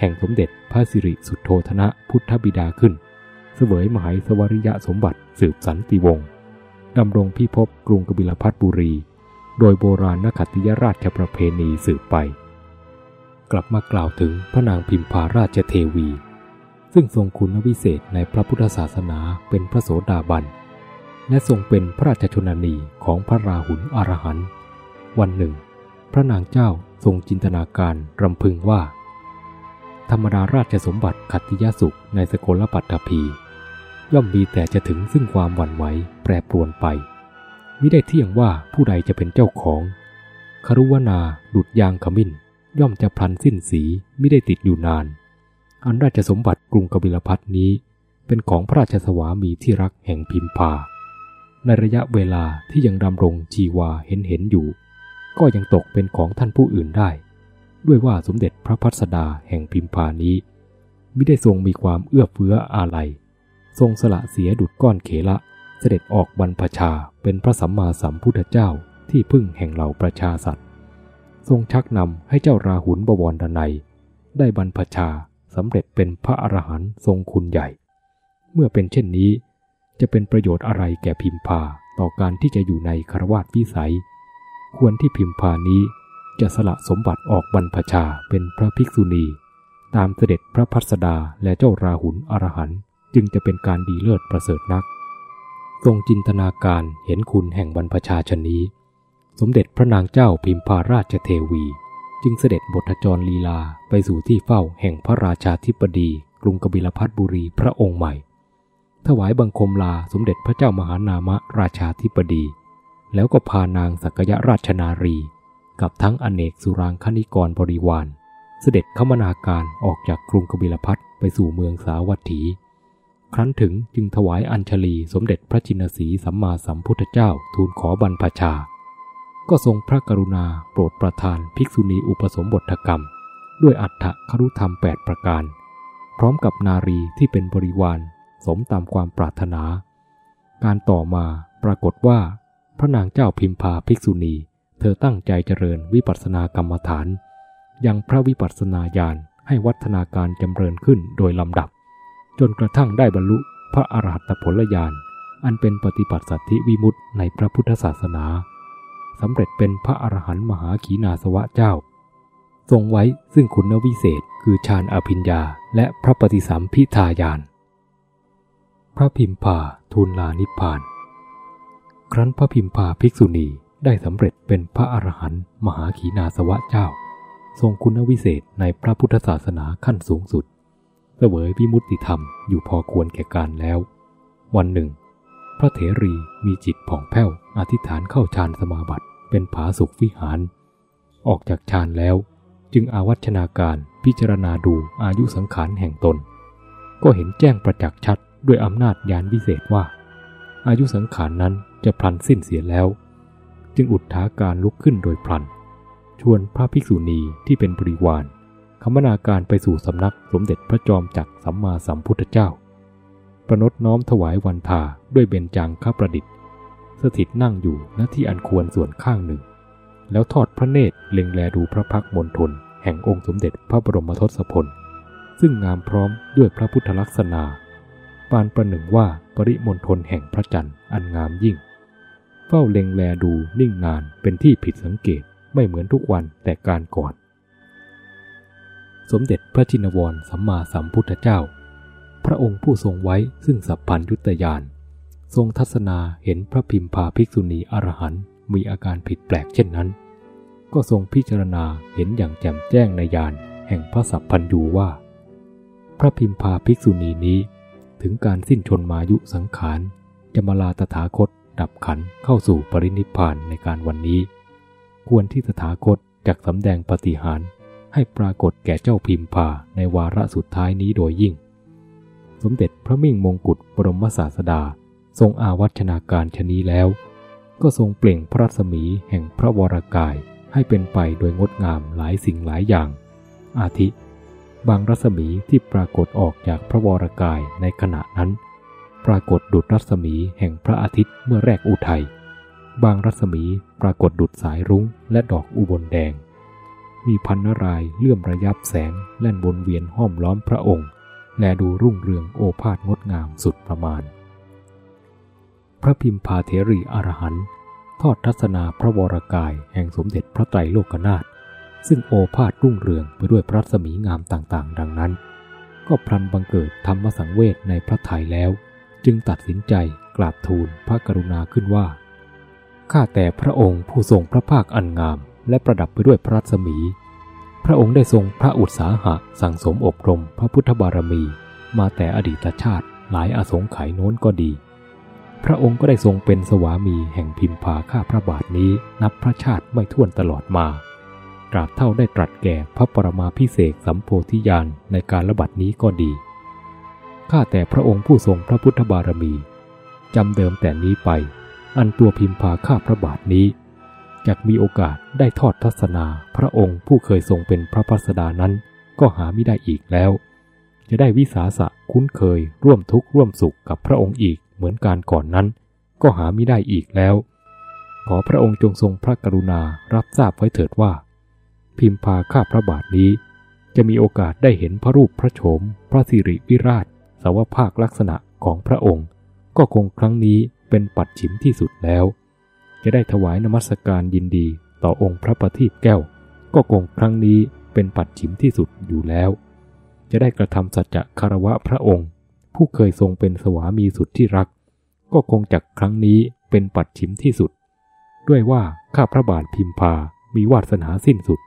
แห่งสมเด็จพระสิริสุทโธธนะพุทธบิดาขึ้น เสวยมหายสวริยะสมบัติสืบสันติวงศ์ ดำรงพิภพกรุงกบิลพัทบุรี โดยโบราณนขัตติยราชประเพณีสืบไป กลับมากล่าวถึงพระนางพิมพาราชเทวี ซึ่งทรงคุณวิเศษในพระพุทธศาสนาเป็นพระโสดาบัน และทรงเป็นพระราชชนนีของพระราหุลอรหันต์วันหนึ่ง พระนางเจ้าทรงจินตนาการรำพึงว่า ธรรมดาราชสมบัติขัตติยสุขในสกลปัตตภี ย่อมมีแต่จะถึงซึ่งความหวั่นไหวแปรปรวนไปมิได้เที่ยงว่าผู้ใดจะเป็นเจ้าของครุวนาดุดยางขมิ้น ย่อมจะพลันสิ้นสีม่ได้ติดอยู่นาน อันราชสมบัติกรุงกบิลพัทนี้ เป็นของพระราชสวามีที่รักแห่งพิมพา ในระยะเวลาที่ยังดำรงชีวาเห็นเห็นอยู่ ก็ยังตกเป็นของท่านผู้อื่นได้ ด้วยว่าสมเด็จพระพัสดาแห่งพิมพานี้ม่ได้ทรงมีความเอื้อเฟื้ออาลัย ทรงสละเสียดุดก้อนเขละเสด็จออกบรรพชาเป็นพระสัมมาสัมพุทธเจ้าที่พึ่งแห่งเหล่าประชาสัตว์ ทรงชักนำให้เจ้าราหุลบวรดนัย ได้บรรพชาสำเร็จเป็นพระอรหันต์ทรงคุณใหญ่ เมื่อเป็นเช่นนี้ จะเป็นประโยชน์อะไรแก่พิมพาต่อการที่จะอยู่ในคารวาสวิสัย ควรที่พิมพานี้จะสละสมบัติออกบรรพชาเป็นพระภิกษุณี ตามเสด็จพระพัสดาและเจ้าราหุลอรหันต์ จึงจะเป็นการดีเลิศประเสริฐนัก ทรงจินตนาการเห็นคุณแห่งบรรพชาชนนี้ สมเด็จพระนางเจ้าพิมพาราชเทวี จึงเสด็จบทจรลีลาไปสู่ที่เฝ้าแห่งพระราชาธิบดีกรุงกบิลพัทบุรีพระองค์ใหม่ ถวายบังคมลาสมเด็จพระเจ้ามหานามะราชาธิบดี แล้วก็พานางสักยราชนารี กับทั้งอเนกสุรางคณิกรบริวาร เสด็จขมนาการออกจากกรุงกบิลพัทไปสู่เมืองสาวัตถี ครั้นถึงจึงถวายอัญชลีสมเด็จพระจินสีสัมมาสัมพุทธเจ้าทูลขอบรรพชา ก็ทรงพระกรุณาโปรดประทานภิกษุณีอุปสมบทกรรม ด้วยอัฏฐครุธรรม 8 ประการ พร้อมกับนารีที่เป็นบริวาร สมตามความปรารถนา การต่อมาปรากฏว่า พระนางเจ้าพิมพาภิกษุณี เธอตั้งใจเจริญวิปัสสนากรรมฐาน ยังพระวิปัสสนาญาณให้วัฒนาการจำเริญขึ้นโดยลำดับ จนกระทั่งได้บรรลุพระอรหัตผลญาณอันเป็นปฏิปัติสัตธิวิมุตในพระพุทธศาสนาสำเร็จเป็นพระอรหันต์มหาขีนาสวะเจ้า ทรงไว้ซึ่งคุณวิเศษคือฌานอภิญญา และพระปฏิสัมพิทายาน พระพิมพาทูลลานิพพาน ครั้นพระพิมพาภิกษุณีได้สำเร็จเป็นพระอรหันต์มหาขีนาสวะเจ้า ทรงคุณวิเศษในพระพุทธศาสนาขั้นสูงสุด สวยวิมุตติธรรมอยู่พอควรแก่การแล้ว วันหนึ่ง พระเถรีมีจิตผ่องแผ้วอธิษฐานเข้าฌานสมาบัติเป็นผาสุขวิหาร ออกจากฌานแล้วจึงอาวัชนาการพิจารณาดูอายุสังขารแห่งตน ก็เห็นแจ้งประจักษ์ชัดด้วยอำนาจยานวิเศษว่า อายุสังขารนั้นจะพลันสิ้นเสียแล้ว จึงอุดท้าการลุกขึ้นโดยพลัน ชวนพระภิกษุณีที่เป็นบริวาร คมนาการไปสู่สำนักสมเด็จพระจอมจักรสัมมาสัมพุทธเจ้า ประนตน้อมถวายวันทาด้วยเบญจางคประดิษฐ์ สถิตนั่งอยู่ณที่อันควรส่วนข้างหนึ่ง แล้วทอดพระเนตรเล็งแลดูพระพักมณฑลแห่งองค์สมเด็จพระบรมทศพล ซึ่งงามพร้อมด้วยพระพุทธลักษณะปานประหนึ่งว่าปริมณฑลแห่งพระจันทร์อันงามยิ่ง เฝ้าเล็งแลดูนิ่งนานเป็นที่ผิดสังเกตไม่เหมือนทุกวันแต่การก่อน สมเด็จพระจินวรสัมมาสัมพุทธเจ้า พระองค์ผู้ทรงไว้ซึ่งสัพพัญยุตยานทรงทัศนาเห็นพระพิมพาภิกษุณีอรหันต์มีอาการผิดแปลกเช่นนั้น ก็ทรงพิจารณาเห็นอย่างแจ่มแจ้งในยานแห่งพระสัพพัญญูว่า พระพิมพาภิกษุณีนี้ ถึงการสิ้นชนมายุสังขารจะมาลาตถาคตดับขันเข้าสู่ปรินิพพานในการวันนี้ ควรที่ตถาคตจักสำแดงปฏิหาร ให้ปรากฏแก่เจ้าพิมพาในวาระสุดท้ายนี้โดยยิ่ง สมเด็จพระมิ่งมงกุฎบรมศาสดา ทรงอาวัชนาการชนี้แล้ว ก็ทรงเปล่งพระสมีแห่งพระวรากายให้เป็นไปโดยงดงามหลายสิ่งหลายอย่าง อาทิ บางรัศมีที่ปรากฏออกจากพระวรกายในขณะนั้น ปรากฏดุจรัศมีแห่งพระอาทิตย์เมื่อแรกอุทัยบางรัศมีปรากฏดุจสายรุ้งและดอกอุบลแดง มีพันนรายเลื่อมระยับแสงแล่นวนเวียนห้อมล้อมพระองค์ และดูรุ่งเรืองโอภาสงดงามสุดประมาณ พระพิมพาเถรีอรหันทอดทัศนาพระวรกายแห่งสมเด็จพระไตรโลกนาถซึ่งโอภาสรุ่งเรืองไปด้วยพระสมีงามต่างๆ ดังนั้น ก็พลันบังเกิดธรรมสังเวชในพระทัยแล้ว จึงตัดสินใจกราบทูลพระกรุณาขึ้นว่า ข้าแต่พระองค์ผู้ทรงพระภาคอันงาม และประดับไปด้วยพระสมี พระองค์ได้ทรงพระอุตสาหะสั่งสมอบรมพระพุทธบารมี มาแต่อดีตชาติหลายอาสงไขยโน้นก็ดี พระองค์ก็ได้ทรงเป็นสวามีแห่งพิมพาข้าพระบาทนี้นับพระชาติไม่ท้วนตลอดมาตราบเท่าได้ตรัสแก่พระปรมาพิเศษสัมโพธิญาณในการระบัดนี้ก็ดี ข้าแต่พระองค์ผู้ทรงพระพุทธบารมี จำเดิมแต่นี้ไป อันตัวพิมพาข้าพระบาทนี้ จะมีโอกาสได้ทอดทัศนาพระองค์ผู้เคยทรงเป็นพระพัสดานั้น ก็หาไม่ได้อีกแล้ว จะได้วิสาสะคุ้นเคยร่วมทุกข์ร่วมสุขกับพระองค์อีกเหมือนการก่อนนั้น ก็หาไม่ได้อีกแล้ว ขอพระองค์จงทรงพระกรุณารับทราบไว้เถิดว่า พิมพาข้าพระบาทนี้ จะมีโอกาสได้เห็นพระรูปพระโฉม พระสิริวิราชสวภาคลักษณะของพระองค์ ก็คงครั้งนี้เป็นปัดฉิมที่สุดแล้ว จะได้ถวายนมัสการยินดีต่อองค์พระประทีปแก้ว ก็คงครั้งนี้เป็นปัดฉิมที่สุดอยู่แล้ว จะได้กระทำสัจจะคารวะพระองค์ ผู้เคยทรงเป็นสวามีสุดที่รัก ก็คงจากครั้งนี้เป็นปัดฉิมที่สุด ด้วยว่าข้าพระบาทพิมพามีวาสนาสิ้นสุด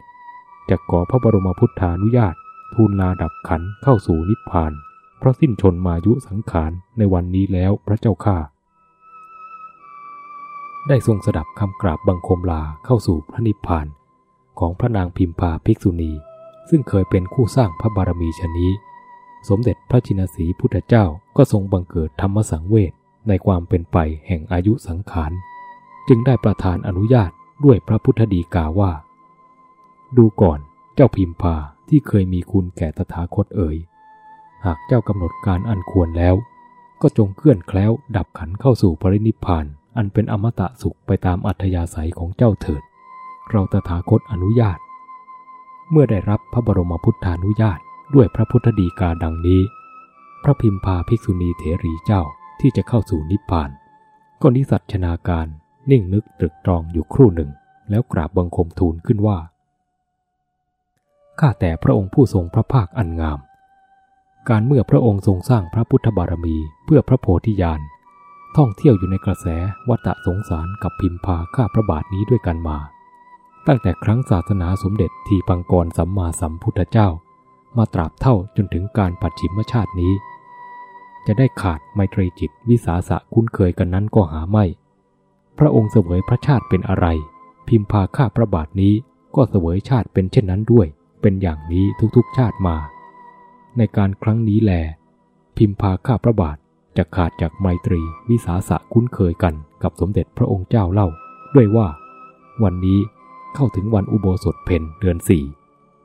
จะขอพระบรมพุทธานุญาต ทูลลาดับขันเข้าสู่นิพพาน เพราะสิ้นชนมายุสังขารในวันนี้แล้วพระเจ้าข้า ได้ทรงสดับคำกราบบังคมลาเข้าสู่พระนิพพาน ของพระนางพิมพาภิกษุณี ซึ่งเคยเป็นคู่สร้างพระบารมีชนี้ สมเด็จพระจินสีพุทธเจ้าก็ทรงบังเกิดธรรมสังเวชในความเป็นไปแห่งอายุสังขาร จึงได้ประทานอนุญาตด้วยพระพุทธดีกาว่า ดูก่อนเจ้าพิมพาที่เคยมีคุณแก่ตถาคตเอ่ย หากเจ้ากำหนดการอันควรแล้ว ก็จงเคลื่อนแคล้วดับขันเข้าสู่ปรินิพาน อันเป็นอมตะสุขไปตามอัธยาศัยของเจ้าเถิด เราตถาคตอนุญาต เมื่อได้รับพระบรมพุทธานุญาตด้วยพระพุทธดีกาดังนี้ พระพิมพาภิกษุณีเถรีเจ้าที่จะเข้าสู่นิพพาน ก็นิสัชนาการนิ่งนึกตรึกตรองอยู่ครู่หนึ่ง แล้วกราบบังคมทูลขึ้นว่า ข้าแต่พระองค์ผู้ทรงพระภาคอันงาม การเมื่อพระองค์ทรงสร้างพระพุทธบารมีเพื่อพระโพธิญาณ ท่องเที่ยวอยู่ในกระแสวัฏสงสารกับพิมพาข้าพระบาทนี้ด้วยกันมา ตั้งแต่ครั้งศาสนาสมเด็จทีปังกรสัมมาสัมพุทธเจ้า มาตราบเท่าจนถึงการปัจฉิมชาตินี้ จะได้ขาดไมตรีจิตวิสาสะคุ้นเคยกันนั้นก็หาไม่ พระองค์เสวยพระชาติเป็นอะไร พิมพาข้าพระบาทนี้ก็เสวยชาติเป็นเช่นนั้นด้วย เป็นอย่างนี้ทุกๆชาติมา ในการครั้งนี้แล พิมพาข้าพระบาท จะขาดจากไมตรีวิสาสะคุ้นเคยกันกับสมเด็จพระองค์เจ้าเล่า ด้วยว่า วันนี้เข้าถึงวันอุโบสถเพนเดือนสี่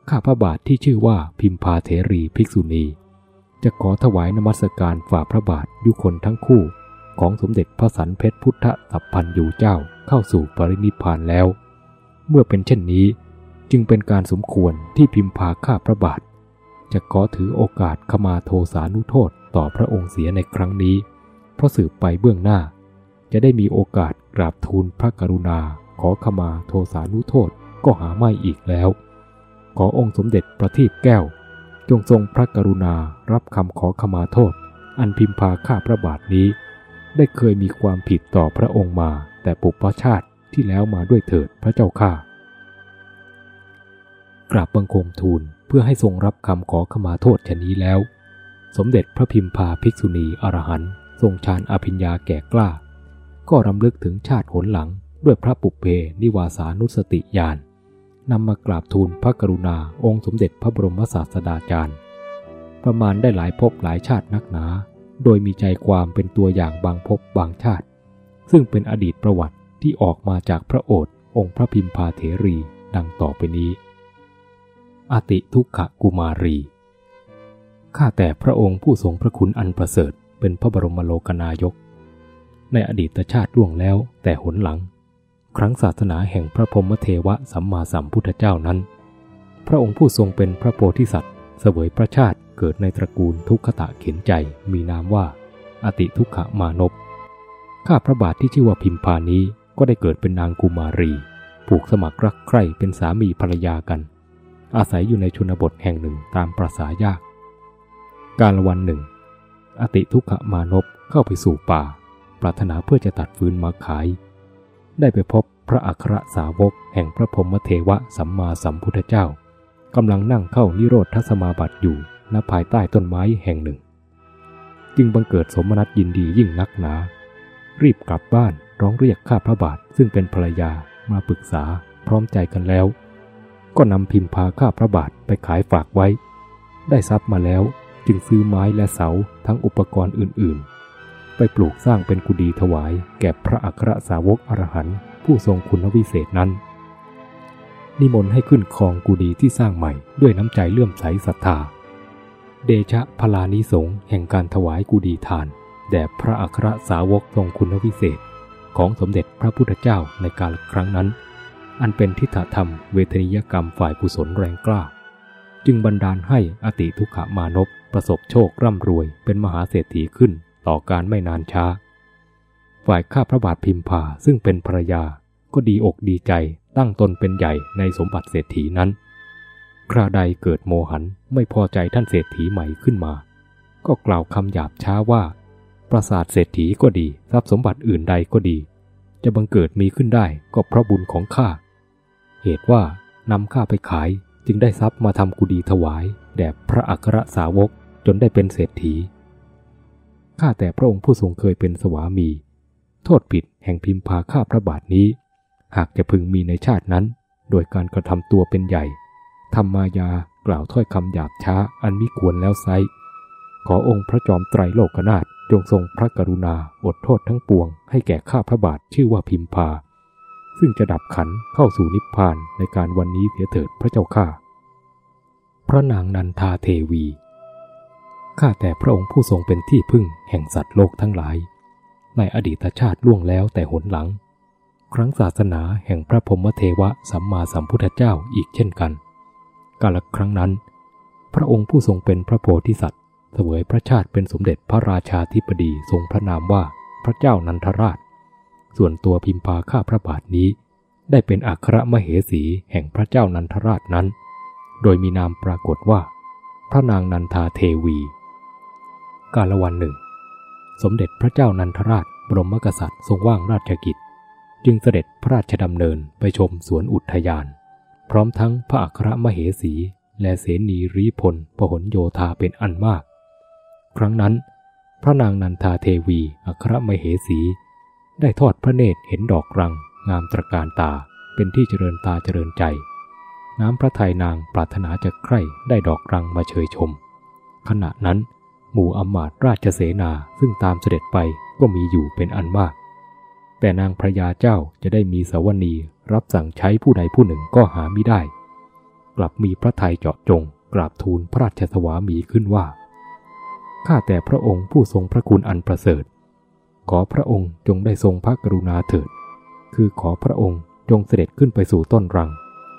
ข้าพระบาทที่ชื่อว่าพิมพาเถรีภิกษุณี จะขอถวายนมัสการฝ่าพระบาทยุคนทั้งคู่ของสมเด็จพระสันเพชรพุทธสัพพันยูเจ้าเข้าสู่ปรินิพานแล้ว เมื่อเป็นเช่นนี้ จึงเป็นการสมควรที่พิมพาข้าพระบาท จะขอถือโอกาสขมาโทสานุโทษ ต่อพระองค์เสียในครั้งนี้ เพราะสืบไปเบื้องหน้า จะได้มีโอกาสกราบทูลพระกรุณาขอขมาโทสานุโทษก็หาไม่อีกแล้ว ขอองค์สมเด็จประทีปแก้ว จงทรงพระกรุณารับคำขอขมาโทษ อันพิมพาข้าพระบาทนี้ ได้เคยมีความผิดต่อพระองค์มา แต่ปุปชาติที่แล้วมาด้วยเถิดพระเจ้าข้ากราบบังคมทูลเพื่อให้ทรงรับคำขอขมาโทษชนี้แล้ว สมเด็จพระพิมพาภิกษุณีอรหันต์ทรงฌานอภิญญาแก่กล้า ก็รำลึกถึงชาติหนหลังด้วยพระปุเพนิวาสานุสติญาณนำมากราบทูลพระกรุณาองค์สมเด็จพระบรมศาสดาจารย์ ประมาณได้หลายภพหลายชาตินักหนา โดยมีใจความเป็นตัวอย่างบางภพบางชาติ ซึ่งเป็นอดีตประวัติที่ออกมาจากพระโอษฐ์องค์พระพิมพาเถรีดังต่อไปนี้ อติทุกขกุมารี ข้าแต่พระองค์ผู้ทรงพระคุณอันประเสริฐเป็นพระบรมโลกนายก ในอดีตชาติล่วงแล้วแต่หนหลัง ครั้งศาสนาแห่งพระพรหมเทวะสัมมาสัมพุทธเจ้านั้น พระองค์ผู้ทรงเป็นพระโพธิสัตว์ เสวยพระชาติเกิดในตระกูลทุกขตะเข็นใจมีนามว่า อติทุกขมานพข้าพระบาทที่ชื่อว่าพิมพานี้ก็ได้เกิดเป็นนางกุมารีผูกสมัครรักใคร่เป็นสามีภรรยากัน อาศัยอยู่ในชนบทแห่งหนึ่งตามประสายาก การวันหนึ่ง อติทุกขมานพเข้าไปสู่ป่า ปรารถนาเพื่อจะตัดฟืนมาขาย ได้ไปพบพระอัครสาวกแห่งพระพรหมเทวะสัมมาสัมพุทธเจ้ากำลังนั่งเข้านิโรธทัศมาบัติอยู่ณภายใต้ต้นไม้แห่งหนึ่ง จึงบังเกิดสมนัตยินดียิ่งนักหนา รีบกลับบ้านร้องเรียกข้าพระบาทซึ่งเป็นภรรยามาปรึกษาพร้อมใจกันแล้ว ก็นำพิมพาข้าพระบาทไปขายฝากไว้ ได้ทรัพย์มาแล้ว จึงซื้อไม้และเสาทั้งอุปกรณ์อื่นๆ ไปปลูกสร้างเป็นกุฏิถวายแก่พระอัครสาวกอรหันต์ผู้ทรงคุณวิเศษนั้น นิมนต์ให้ขึ้นครองกุฏิที่สร้างใหม่ด้วยน้ำใจเลื่อมใสศรัทธา เดชะพลานิสงแห่งการถวายกุฏิทาน แด่พระอัครสาวกทรงคุณวิเศษ ของสมเด็จพระพุทธเจ้าในการครั้งนั้น อันเป็นทิฏฐธรรมเวทนิยกรรมฝ่ายกุศลแรงกล้า จึงบันดาลให้อติทุกขมานพ ประสบโชคร่ำรวยเป็นมหาเศรษฐีขึ้นต่อการไม่นานช้า ฝ่ายข้าพระบาทพิมพาซึ่งเป็นภรยาก็ดีอกดีใจตั้งตนเป็นใหญ่ในสมบัติเศรษฐีนั้น คราใดเกิดโมหันไม่พอใจท่านเศรษฐีใหม่ขึ้นมา ก็กล่าวคำหยาบช้าว่า ปราสาทเศรษฐีก็ดีทรัพย์สมบัติอื่นใดก็ดี จะบังเกิดมีขึ้นได้ก็เพราะบุญของข้า เหตุว่านำข้าไปขายจึงได้ทรัพย์มาทำกุฎีถวายแด่พระอัครสาวก จนได้เป็นเศรษฐี ข้าแต่พระองค์ผู้ทรงเคยเป็นสวามี โทษผิดแห่งพิมพาข้าพระบาทนี้ หากจะพึงมีในชาตินั้น โดยการกระทำตัวเป็นใหญ่ทำมายากล่าวถ้อยคำหยาบช้าอันมิควรแล้วไซขอองค์พระจอมไตรโลกนาถจงทรงพระกรุณาอดโทษทั้งปวง ให้แก่ข้าพระบาทชื่อว่าพิมพา ซึ่งจะดับขันเข้าสู่นิพพานในการวันนี้เสียเถิดพระเจ้าข้า พระนางนันทาเทวี ข้าแต่พระองค์ผู้ทรงเป็นที่พึ่งแห่งสัตว์โลกทั้งหลาย ในอดีตชาติล่วงแล้วแต่หนหลัง ครั้งศาสนาแห่งพระพรมเทวะสัมมาสัมพุทธเจ้าอีกเช่นกัน กาลครั้งนั้น พระองค์ผู้ทรงเป็นพระโพธิสัตว์เสวยพระชาติเป็นสมเด็จพระราชาธิบดีทรงพระนามว่าพระเจ้านันทราช ส่วนตัวพิมพาข้าพระบาทนี้ ได้เป็นอัครมเหสีแห่งพระเจ้านันทราชนั้น โดยมีนามปรากฏว่า พระนางนันทาเทวี กาลวันหนึ่ง สมเด็จพระเจ้านันทราชบรมกษัตริย์ทรงว่างราชกิจ จึงเสด็จพระราชดำเนินไปชมสวนอุทยาน พร้อมทั้งพระอัครมเหสี และเสนีรีพลพหลโยธาเป็นอันมาก ครั้งนั้น พระนางนันทาเทวีอัครมเหสี ได้ทอดพระเนตรเห็นดอกรัง งามตระการตาเป็นที่เจริญตาเจริญใจ น้ำพระทัยนางปรารถนาจะใคร่ได้ดอกรังมาเชยชม ขณะนั้น หมู่อมาตราชเสนาซึ่งตามเสด็จไปก็มีอยู่เป็นอันมาก แต่นางพระยาเจ้าจะได้มีสวนีรับสั่งใช้ผู้ใดผู้หนึ่งก็หาไม่ได้ กลับมีพระทัยเจาะจงกราบทูลพระราชสวามีขึ้นว่า ข้าแต่พระองค์ผู้ทรงพระคุณอันประเสริฐ ขอพระองค์จงได้ทรงพระกรุณาเถิด คือขอพระองค์จงเสด็จขึ้นไปสู่ต้นรัง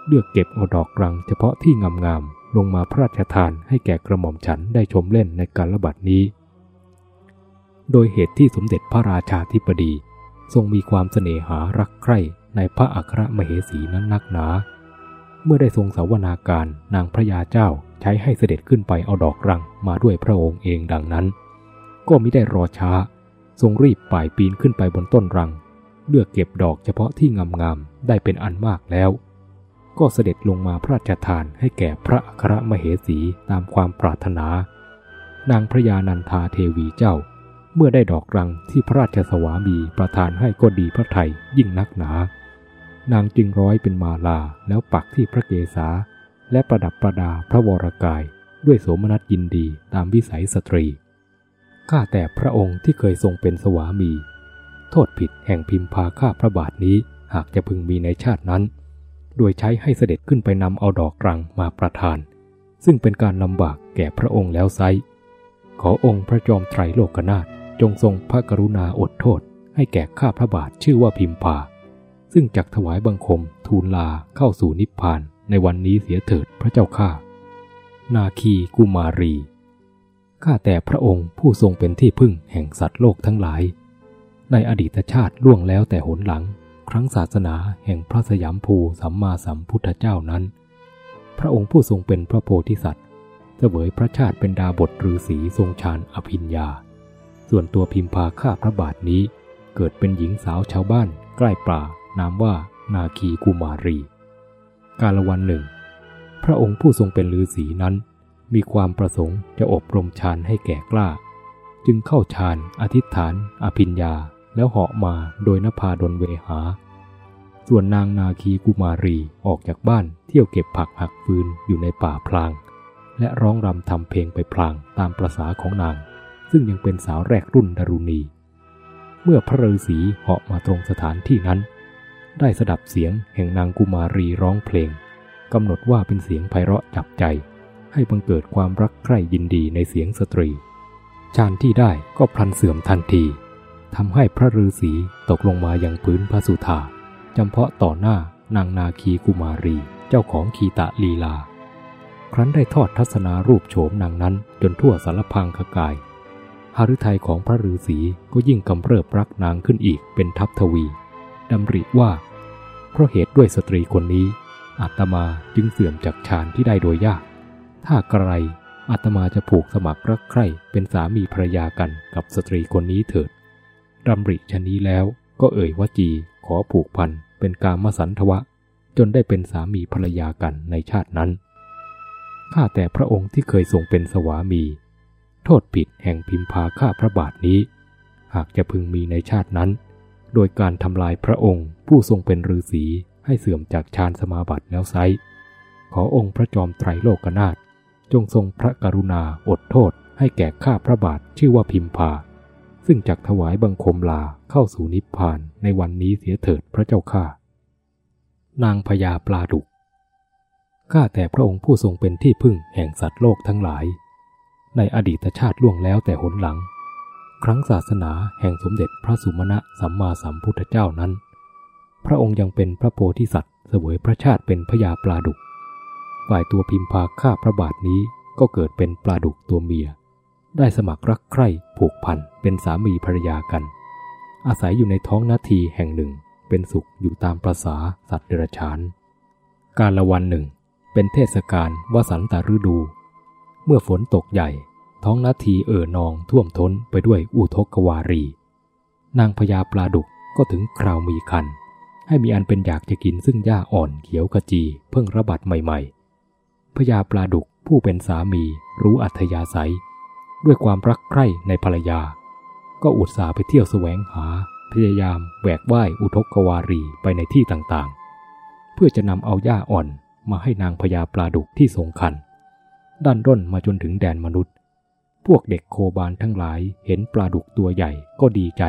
เลือกเก็บเอาดอกรังเฉพาะที่งามๆ ลงมาพระราชทานให้แก่กระหม่อมฉันได้ชมเล่นในการระบาดนี้ โดยเหตุที่สมเด็จพระราชาธิปดี ทรงมีความเสน่หารักใคร่ในพระอัครมเหสีนั้นนักหนา เมื่อได้ทรงสาวนาการนางพระยาเจ้าใช้ให้เสด็จขึ้นไปเอาดอกรังมาด้วยพระองค์เองดังนั้น ก็ไม่ได้รอช้า ทรงรีบป่ายปีนขึ้นไปบนต้นรัง เลือกเก็บดอกเฉพาะที่งามๆได้เป็นอันมากแล้ว ก็เสด็จลงมาพระราชทานให้แก่พระอัครมเหสีตามความปรารถนา นางพระยานันทาเทวีเจ้า เมื่อได้ดอกรังที่พระราชสวามีประทานให้ก็ดีพระไทยยิ่งนักหนา นางจึงร้อยเป็นมาลาแล้วปักที่พระเกศาและประดับประดาพระวรกายด้วยโสมนัสยินดีตามวิสัยสตรี ข้าแต่พระองค์ที่เคยทรงเป็นสวามี โทษผิดแห่งพิมพาข้าพระบาทนี้หากจะพึงมีในชาตินั้น โดยใช้ให้เสด็จขึ้นไปนำเอาดอกรังมาประทาน ซึ่งเป็นการลำบากแก่พระองค์แล้วไซขอองค์พระจอมไตรโลกนาถจงทรงพระกรุณาอดโทษ ให้แก่ข้าพระบาทชื่อว่าพิมพา ซึ่งจักถวายบังคมทูลลาเข้าสู่นิพพานในวันนี้เสียเถิดพระเจ้าข้า นาคีกุมารี ข้าแต่พระองค์ผู้ทรงเป็นที่พึ่งแห่งสัตว์โลกทั้งหลาย ในอดีตชาติล่วงแล้วแต่หนหลัง ครั้งศาสนาแห่งพระสยามภูสัมมาสัมพุทธเจ้านั้น พระองค์ผู้ทรงเป็นพระโพธิสัตว์เสวยพระชาติเป็นดาบทฤาษีทรงฌานอภิญญา ส่วนตัวพิมพาข้าพระบาทนี้ เกิดเป็นหญิงสาวชาวบ้าน ใกล้ป่านามว่านาคีกุมารี กาลวันหนึ่ง พระองค์ผู้ทรงเป็นฤาษีนั้น มีความประสงค์จะอบรมฌานให้แก่กล้า จึงเข้าฌานอธิษฐาน อภิญญาแล้วเหาะมาโดยนภาดลเวหา ส่วนนางนาคีกุมารีออกจากบ้านเที่ยวเก็บผักหักฟืนอยู่ในป่าพลาง และร้องรำทำเพลงไปพลางตามประษาของนาง ซึ่งยังเป็นสาวแรกรุ่นดารุณี เมื่อพระฤาษีเหาะมาตรงสถานที่นั้น ได้สดับเสียงแห่งนางกุมารีร้องเพลงกำหนดว่าเป็นเสียงไพเราะจับใจ ให้บังเกิดความรักใคร่ยินดีในเสียงสตรี ฌานที่ได้ก็พลันเสื่อมทันทีทำให้พระฤาษีตกลงมาอย่างพื้นพระสุธา จำเพาะต่อหน้านางนาคีกุมารีเจ้าของคีตะลีลา ครั้นได้ทอดทัศนารูปโฉมนางนั้นจนทั่วสารพังขกายหฤทัยของพระฤาษีก็ยิ่งกำเริบรักนางขึ้นอีกเป็นทัพทวีดำริว่า เพราะเหตุด้วยสตรีคนนี้ อาตมาจึงเสื่อมจากฌานที่ได้โดยยาก ถ้าไกรอาตมาจะผูกสมัครรักใคร่เป็นสามีภรรยากันกับสตรีคนนี้เถิดดำริชนี้แล้วก็เอ่ยวจี อผูกพันเป็นกามสันทวะ จนได้เป็นสามีภรรยากันในชาตินั้น ข้าแต่พระองค์ที่เคยทรงเป็นสวามี โทษผิดแห่งพิมพาข้าพระบาทนี้ หากจะพึงมีในชาตินั้น โดยการทำลายพระองค์ผู้ทรงเป็นฤาษีให้เสื่อมจากฌานสมาบัติแล้วไซขอองค์พระจอมไตรโลกนาถจงทรงพระกรุณาอดโทษให้แก่ข้าพระบาทชื่อว่าพิมพา ซึ่งจักถวายบังคมลาเข้าสู่นิพพานในวันนี้เสียเถิดพระเจ้าข้านางพญาปลาดุก ข้าแต่พระองค์ผู้ทรงเป็นที่พึ่งแห่งสัตว์โลกทั้งหลาย ในอดีตชาติล่วงแล้วแต่หนหลัง ครั้งศาสนาแห่งสมเด็จพระสุมาณะสัมมาสัมพุทธเจ้านั้น พระองค์ยังเป็นพระโพธิสัตว์เสวยพระชาติเป็นพญาปลาดุก ฝ่ายตัวพิมพาข้าพระบาทนี้ก็เกิดเป็นปลาดุกตัวเมีย ได้สมัครรักใคร่ผูกพันเป็นสามีภรรยากัน อาศัยอยู่ในท้องนาทีแห่งหนึ่ง เป็นสุขอยู่ตามประษาสัตว์เดรัจฉาน การละวันหนึ่ง เป็นเทศกาลวสันตฤดู เมื่อฝนตกใหญ่ ท้องนาทีเอ่อนองท่วมท้นไปด้วยอุทกวารี นางพญาปลาดุกก็ถึงคราวมีคัน ให้มีอันเป็นอยากจะกินซึ่งหญ้าอ่อนเขียวขจีเพิ่งระบาดใหม่ ๆพญาปลาดุกผู้เป็นสามีรู้อัธยาศัย ด้วยความรักใคร่ในภรรยา ก็อุตส่าห์ไปเที่ยวแสวงหา พยายามแหวกว่ายอุทกวารีไปในที่ต่างๆ เพื่อจะนำเอาหญ้าอ่อนมาให้นางพญาปลาดุกที่ทรงคันดันด้นมาจนถึงแดนมนุษย์ พวกเด็กโคบานทั้งหลายเห็นปลาดุกตัวใหญ่ก็ดีใจ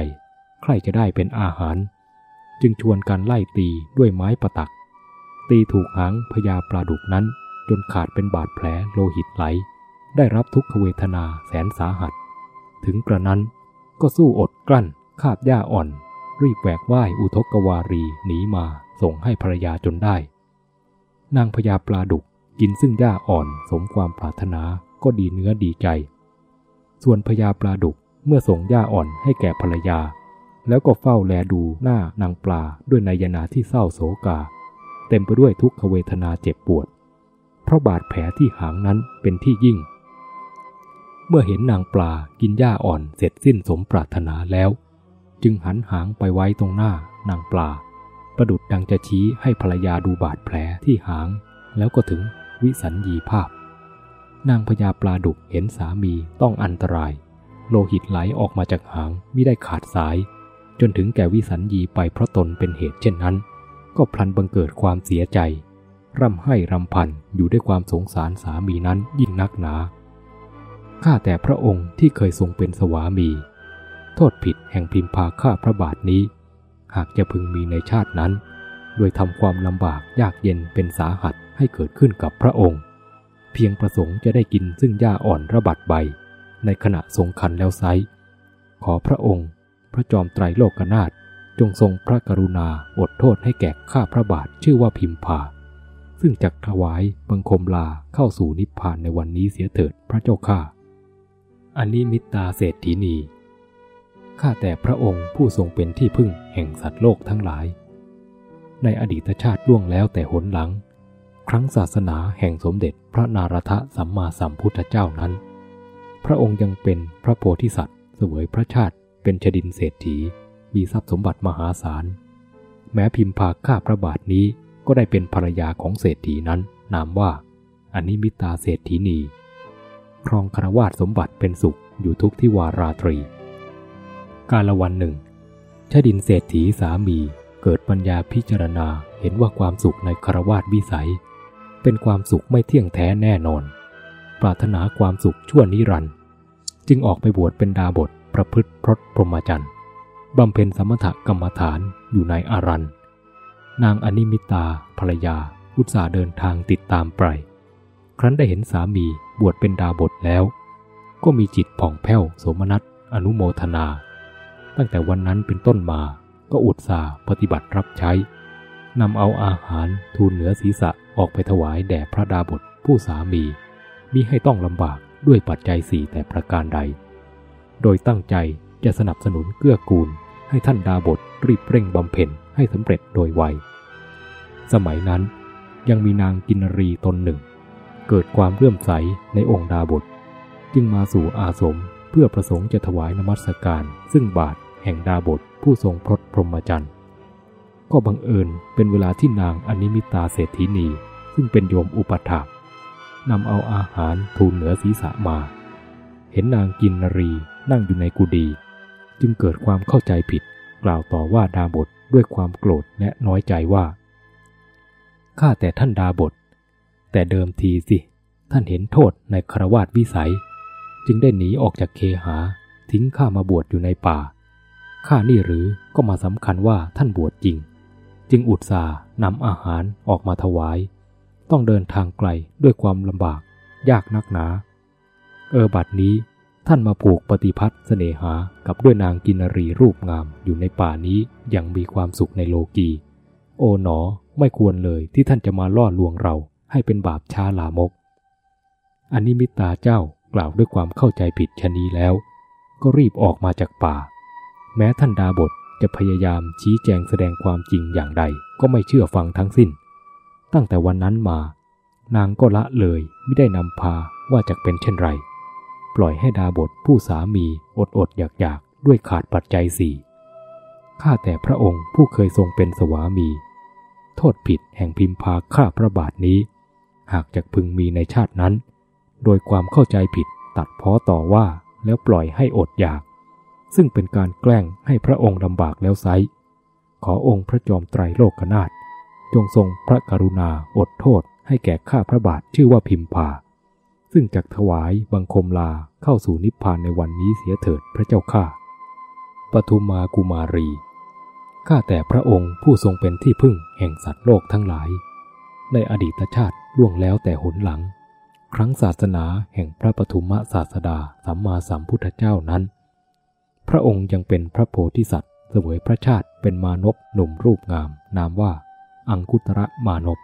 ใครจะได้เป็นอาหาร จึงชวนกันไล่ตีด้วยไม้ประตัก ตีถูกหางพญาปลาดุกนั้นจนขาดเป็นบาดแผลโลหิตไหล ได้รับทุกขเวทนาแสนสาหัส ถึงกระนั้นก็สู้อดกลั้นคาบหญ้าอ่อน รีบแหวกว่ายอุทกวารีหนีมาส่งให้ภรรยาจนได้ นางพญาปลาดุกกินซึ่งหญ้าอ่อนสมความปรารถนาก็ดีเนื้อดีใจ ส่วนพญาปลาดุกเมื่อส่งหญ้าอ่อนให้แก่ภรรยา แล้วก็เฝ้าแลดูหน้านางปลาด้วยนายนาที่เศร้าโศกา เต็มไปด้วยทุกขเวทนาเจ็บปวด เพราะบาดแผลที่หางนั้นเป็นที่ยิ่ง เมื่อเห็นนางปลากินหญ้าอ่อนเสร็จสิ้นสมปรารถนาแล้ว จึงหันหางไปไว้ตรงหน้านางปลา ประดุดดังจะชี้ให้ภรรยาดูบาดแผลที่หาง แล้วก็ถึงวิสัญญีภาพ นางพญาปลาดุกเห็นสามีต้องอันตราย โลหิตไหลออกมาจากหางไม่ได้ขาดสาย จนถึงแก่วิสัญญีไปเพราะตนเป็นเหตุเช่นนั้น ก็พลันบังเกิดความเสียใจ ร่ำไห้รำพันอยู่ด้วยความสงสารสามีนั้นยิ่งนักหนา ข้าแต่พระองค์ที่เคยทรงเป็นสวามี โทษผิดแห่งพิมพาข้าพระบาทนี้ หากจะพึงมีในชาตินั้น โดยทำความลำบากยากเย็นเป็นสาหัสให้เกิดขึ้นกับพระองค์ เพียงประสงค์จะได้กินซึ่งหญ้าอ่อนระบัดใบ ในขณะทรงคันแล้วไซขอพระองค์ พระจอมไตรโลกนาถจงทรงพระกรุณาอดโทษให้แก่ข้าพระบาทชื่อว่าพิมพา ซึ่งจักถวายบังคมลาเข้าสู่นิพพานในวันนี้เสียเถิดพระเจ้าข้า อันนี้มิตาเศรษฐีนี ข้าแต่พระองค์ผู้ทรงเป็นที่พึ่งแห่งสัตว์โลกทั้งหลาย ในอดีตชาติล่วงแล้วแต่หนหลัง ครั้งศาสนาแห่งสมเด็จพระนารถสัมมาสัมพุทธเจ้านั้น พระองค์ยังเป็นพระโพธิสัตว์เสวยพระชาติเป็นชดินเศรษฐี มีทรัพย์สมบัติมหาศาล แม้พิมพาข้าพระบาทนี้ก็ได้เป็นภรรยาของเศรษฐีนั้น นามว่าอนิมิตาเศรษฐีนี ครองครวาสสมบัติเป็นสุขอยู่ทุกที่วาราตรี กาลวันหนึ่งชดินเศรษฐีสามีเกิดปัญญาพิจารณาเห็นว่าความสุขในครวาสวิสัย เป็นความสุขไม่เที่ยงแท้แน่นอน ปรารถนาความสุขชั่วนิรันด์จึงออกไปบวชเป็นดาบทประพฤติพรตพรหมจรรย์บำเพ็ญสมถกรรมฐานอยู่ในอารันนางอนิมิตาภรรยาอุตสาเดินทางติดตามไป ครั้นได้เห็นสามี บวชเป็นดาบทแล้ว ก็มีจิตผ่องแผ้วสมนัสอนุโมทนา ตั้งแต่วันนั้นเป็นต้นมาก็อุตส่าห์ปฏิบัติรับใช้นำเอาอาหารทูลเหนือศีรษะออกไปถวายแด่พระดาบทผู้สามีมิให้ต้องลำบากด้วยปัจจัยสี่แต่ประการใด โดยตั้งใจจะสนับสนุนเกื้อกูล ให้ท่านดาบทรีบเร่งบำเพ็ญให้สำเร็จโดยไว สมัยนั้นยังมีนางกินรีตนหนึ่ง เกิดความเลื่อมใสในองค์ดาบท จึงมาสู่อาสมเพื่อประสงค์จะถวายนมัสการ ซึ่งบาทแห่งดาบทผู้ทรงพรตพรหมจรรย์ก็บังเอิญเป็นเวลาที่นางอนิมิตาเศรษฐีนี ซึ่งเป็นโยมอุปถากนำเอาอาหารทูลเหนือศีรษะมา เห็นนางกินนรีนั่งอยู่ในกุฏิจึงเกิดความเข้าใจผิด กล่าวต่อว่าดาบทด้วยความโกรธและน้อยใจว่าข้าแต่ท่านดาบท แต่เดิมทีสิ ท่านเห็นโทษในครวาสวิสัย จึงได้หนีออกจากเคหาทิ้งข้ามาบวชอยู่ในป่า ข้านี่หรือก็มาสำคัญว่าท่านบวชจริง จึงอุตส่าห์นำอาหารออกมาถวาย ต้องเดินทางไกลด้วยความลำบาก ยากนักหนา เออบัดนี้ท่านมาผูกปฏิพัทธ์เสน่หากับด้วยนางกินรีรูปงามอยู่ในป่านี้อย่างมีความสุขในโลกี โอ๋หนอไม่ควรเลยที่ท่านจะมาล่อลวงเรา ให้เป็นบาปช้าลามก อันนี้มิตาเจ้ากล่าวด้วยความเข้าใจผิดชนีแล้ว ก็รีบออกมาจากป่า แม้ท่านดาบทจะพยายามชี้แจงแสดงความจริงอย่างใดก็ไม่เชื่อฟังทั้งสิ้น ตั้งแต่วันนั้นมา นางก็ละเลยไม่ได้นำพาว่าจะเป็นเช่นไร ปล่อยให้ดาบทผู้สามีอดอดอยากอยากด้วยขาดปัจจัยสี่ข้าแต่พระองค์ผู้เคยทรงเป็นสวามี โทษผิดแห่งพิมพาข้าพระบาทนี้ หากจะพึงมีในชาตินั้น โดยความเข้าใจผิดตัดพ้อต่อว่าแล้วปล่อยให้อดอยาก ซึ่งเป็นการแกล้งให้พระองค์ลำบากแล้วไซขอองค์พระจอมไตรโลกนาถจงทรงพระกรุณาอดโทษให้แก่ข้าพระบาทชื่อว่าพิมพา ซึ่งจักถวายบังคมลาเข้าสู่นิพพานในวันนี้เสียเถิดพระเจ้าข้าปทุมากุมารี ข้าแต่พระองค์ผู้ทรงเป็นที่พึ่งแห่งสัตว์โลกทั้งหลาย ในอดีตชาติ ล่วงแล้วแต่หนหลัง ครั้งศาสนาแห่งพระปทุมศาสดาสัมมาสัมพุทธเจ้านั้น พระองค์ยังเป็นพระโพธิสัตว์เสวยพระชาติเป็นมานพหนุ่มรูปงาม นามว่า อังคุตระมานพ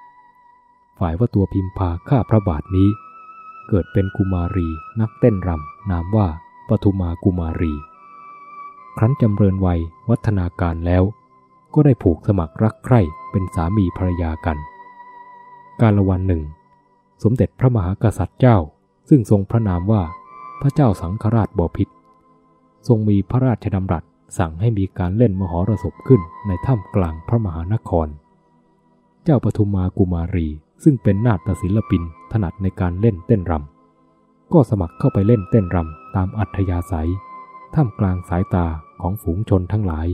ฝ่ายว่าตัวพิมพาข้าพระบาทนี้ เกิดเป็นกุมารีนักเต้นรำนามว่าปทุมากุมารี ครั้นจำเริญวัยวัฒนาการแล้ว ก็ได้ผูกสมัครรักใคร่เป็นสามีภรรยากัน การละวันหนึ่ง สมเด็จพระมหากษัตริย์เจ้า ซึ่งทรงพระนามว่าพระเจ้าสังฆราชบพิตรทรงมีพระราชดำรัสสั่งให้มีการเล่นมหรสพขึ้นในถ้ำกลางพระมหานคร เจ้าปทุมมากุมารีซึ่งเป็นนาฏศิลปินถนัดในการเล่นเต้นรำก็สมัครเข้าไปเล่นเต้นรำตามอัธยาศัย ท่ามกลางสายตาของฝูงชนทั้งหลาย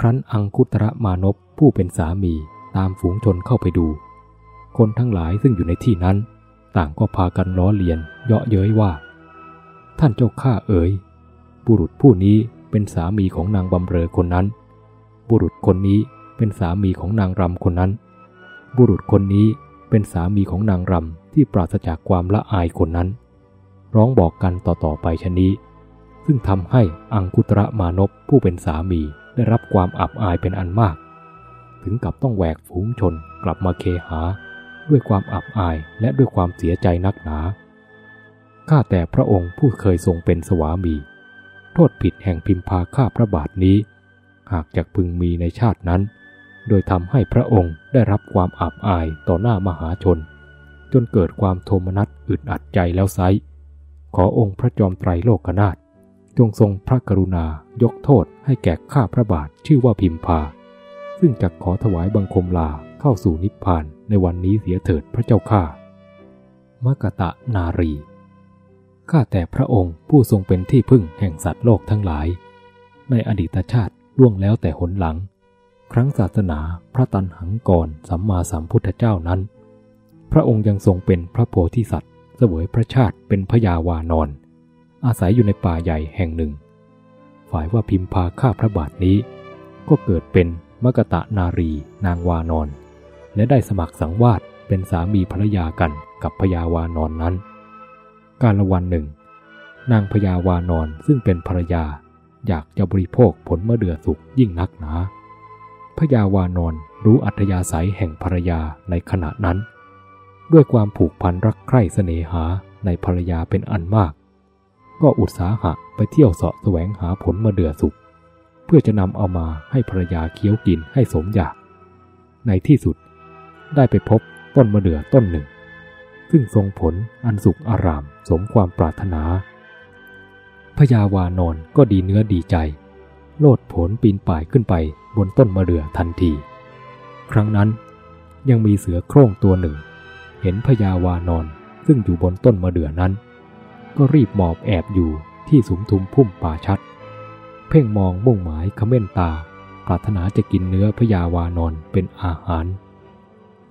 ครั้นอังคุตระมานพผู้เป็นสามีตามฝูงชนเข้าไปดู คนทั้งหลายซึ่งอยู่ในที่นั้น ต่างก็พากันล้อเลียน เยาะเย้ยว่า ท่านเจ้าข้าเอ๋ยบุรุษผู้นี้เป็นสามีของนางบำเรอคนนั้น บุรุษคนนี้เป็นสามีของนางรำคนนั้น บุรุษคนนี้เป็นสามีของนางรำที่ปราศจากความละอายคนนั้น ร้องบอกกันต่อๆไปชนี้ ซึ่งทำให้อังคุตระมานพผู้เป็นสามีได้รับความอับอายเป็นอันมาก ถึงกับต้องแหวกฝูงชนกลับมาเคหา ด้วยความอับอายและด้วยความเสียใจนักหนา ข้าแต่พระองค์ผู้เคยทรงเป็นสวามี โทษผิดแห่งพิมพาข้าพระบาทนี้ หากจะพึงมีในชาตินั้น โดยทำให้พระองค์ได้รับความอับอายต่อหน้ามหาชน จนเกิดความโทมนัสอึดอัดใจแล้วไซขอองค์พระจอมไตรโลกนาถจงทรงพระกรุณายกโทษให้แก่ข้าพระบาทชื่อว่าพิมพา ซึ่งจะขอถวายบังคมลาเข้าสู่นิพพาน ในวันนี้เสียเถิดพระเจ้าข้ามกตะนารี ข้าแต่พระองค์ผู้ทรงเป็นที่พึ่งแห่งสัตว์โลกทั้งหลาย ในอดีตชาติล่วงแล้วแต่หนหลัง ครั้งศาสนาพระตันหังกรสัมมาสัมพุทธเจ้านั้น พระองค์ยังทรงเป็นพระโพธิสัตว์เสวยพระชาติเป็นพยาวานอน อาศัยอยู่ในป่าใหญ่แห่งหนึ่ง ฝ่ายว่าพิมพาข้าพระบาทนี้ ก็เกิดเป็นมกตะนารีนางวานอน และได้สมัครสังวาสเป็นสามีภรรยากันกับพยาวานอนนั้น การละวันหนึ่ง นางพยาวานอนซึ่งเป็นภรรยาอยากจะบริโภคผลมะเดื่อสุกยิ่งนักหนาพยาวานอนรู้อัธยาศัยแห่งภรรยาในขณะนั้น ด้วยความผูกพันรักใคร่เสน่หาในภรรยาเป็นอันมาก ก็อุตสาหะไปเที่ยวเสาะแสวงหาผลมะเดื่อสุกเพื่อจะนำเอามาให้ภรรยาเคี้ยวกินให้สมอยาก ในที่สุด ได้ไปพบต้นมะเดื่อต้นหนึ่ง ซึ่งทรงผลอันสุกอารามสมความปรารถนาพญาวานอนก็ดีเนื้อดีใจ โลดผลปีนป่ายขึ้นไปบนต้นมะเดื่อทันที ครั้งนั้นยังมีเสือโคร่งตัวหนึ่ง เห็นพญาวานอนซึ่งอยู่บนต้นมะเดื่อนั้น ก็รีบหมอบแอบอยู่ที่สุมทุมพุ่มป่าชัด เพ่งมองมุ่งหมายขม้นตา ปรารถนาจะกินเนื้อพญาวานอนเป็นอาหาร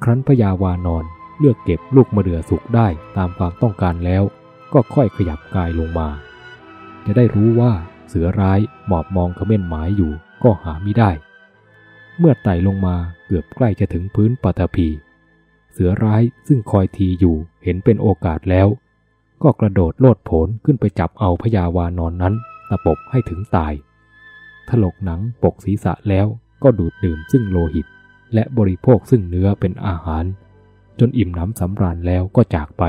ครั้นพญาวานอนเลือกเก็บลูกมะเดื่อสุกได้ตามความต้องการแล้ว ก็ค่อยขยับกายลงมา จะได้รู้ว่าเสือร้ายหมอบมองขม้นหมายอยู่ก็หาไม่ได้ เมื่อไต่ลงมาเกือบใกล้จะถึงพื้นปฐพี เสือร้ายซึ่งคอยทีอยู่เห็นเป็นโอกาสแล้ว ก็กระโดดโลดโผนขึ้นไปจับเอาพญาวานอนนั้นตะปบให้ถึงตายถลกหนังปกศีรษะแล้วก็ดูดดื่มซึ่งโลหิต และบริโภคซึ่งเนื้อเป็นอาหาร จนอิ่มน้ำสำราญแล้วก็จากไป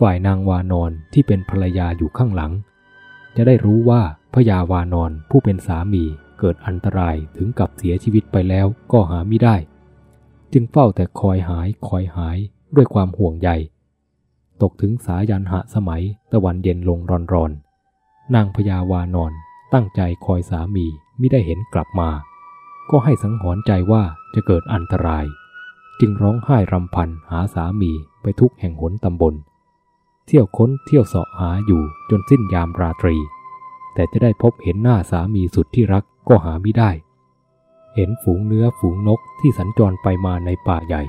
ฝ่ายนางวานอนที่เป็นภรรยาอยู่ข้างหลัง จะได้รู้ว่าพญาวานอนผู้เป็นสามีเกิดอันตรายถึงกับเสียชีวิตไปแล้วก็หาไม่ได้ จึงเฝ้าแต่คอยหายคอยหายด้วยความห่วงใยตกถึงสายันหะสมัยตะวันเย็นลงรอนรอนนางพญาวานอนตั้งใจคอยสามีไม่ได้เห็นกลับมา ก็ให้สังหรณ์ใจว่าจะเกิดอันตราย จึงร้องไห้รำพันหาสามีไปทุกแห่งหนตำบล เที่ยวค้นเที่ยวเสาะหาอยู่จนสิ้นยามราตรี แต่จะได้พบเห็นหน้าสามีสุดที่รักก็หาไม่ได้ เห็นฝูงเนื้อฝูงนกที่สัญจรไปมาในป่าใหญ่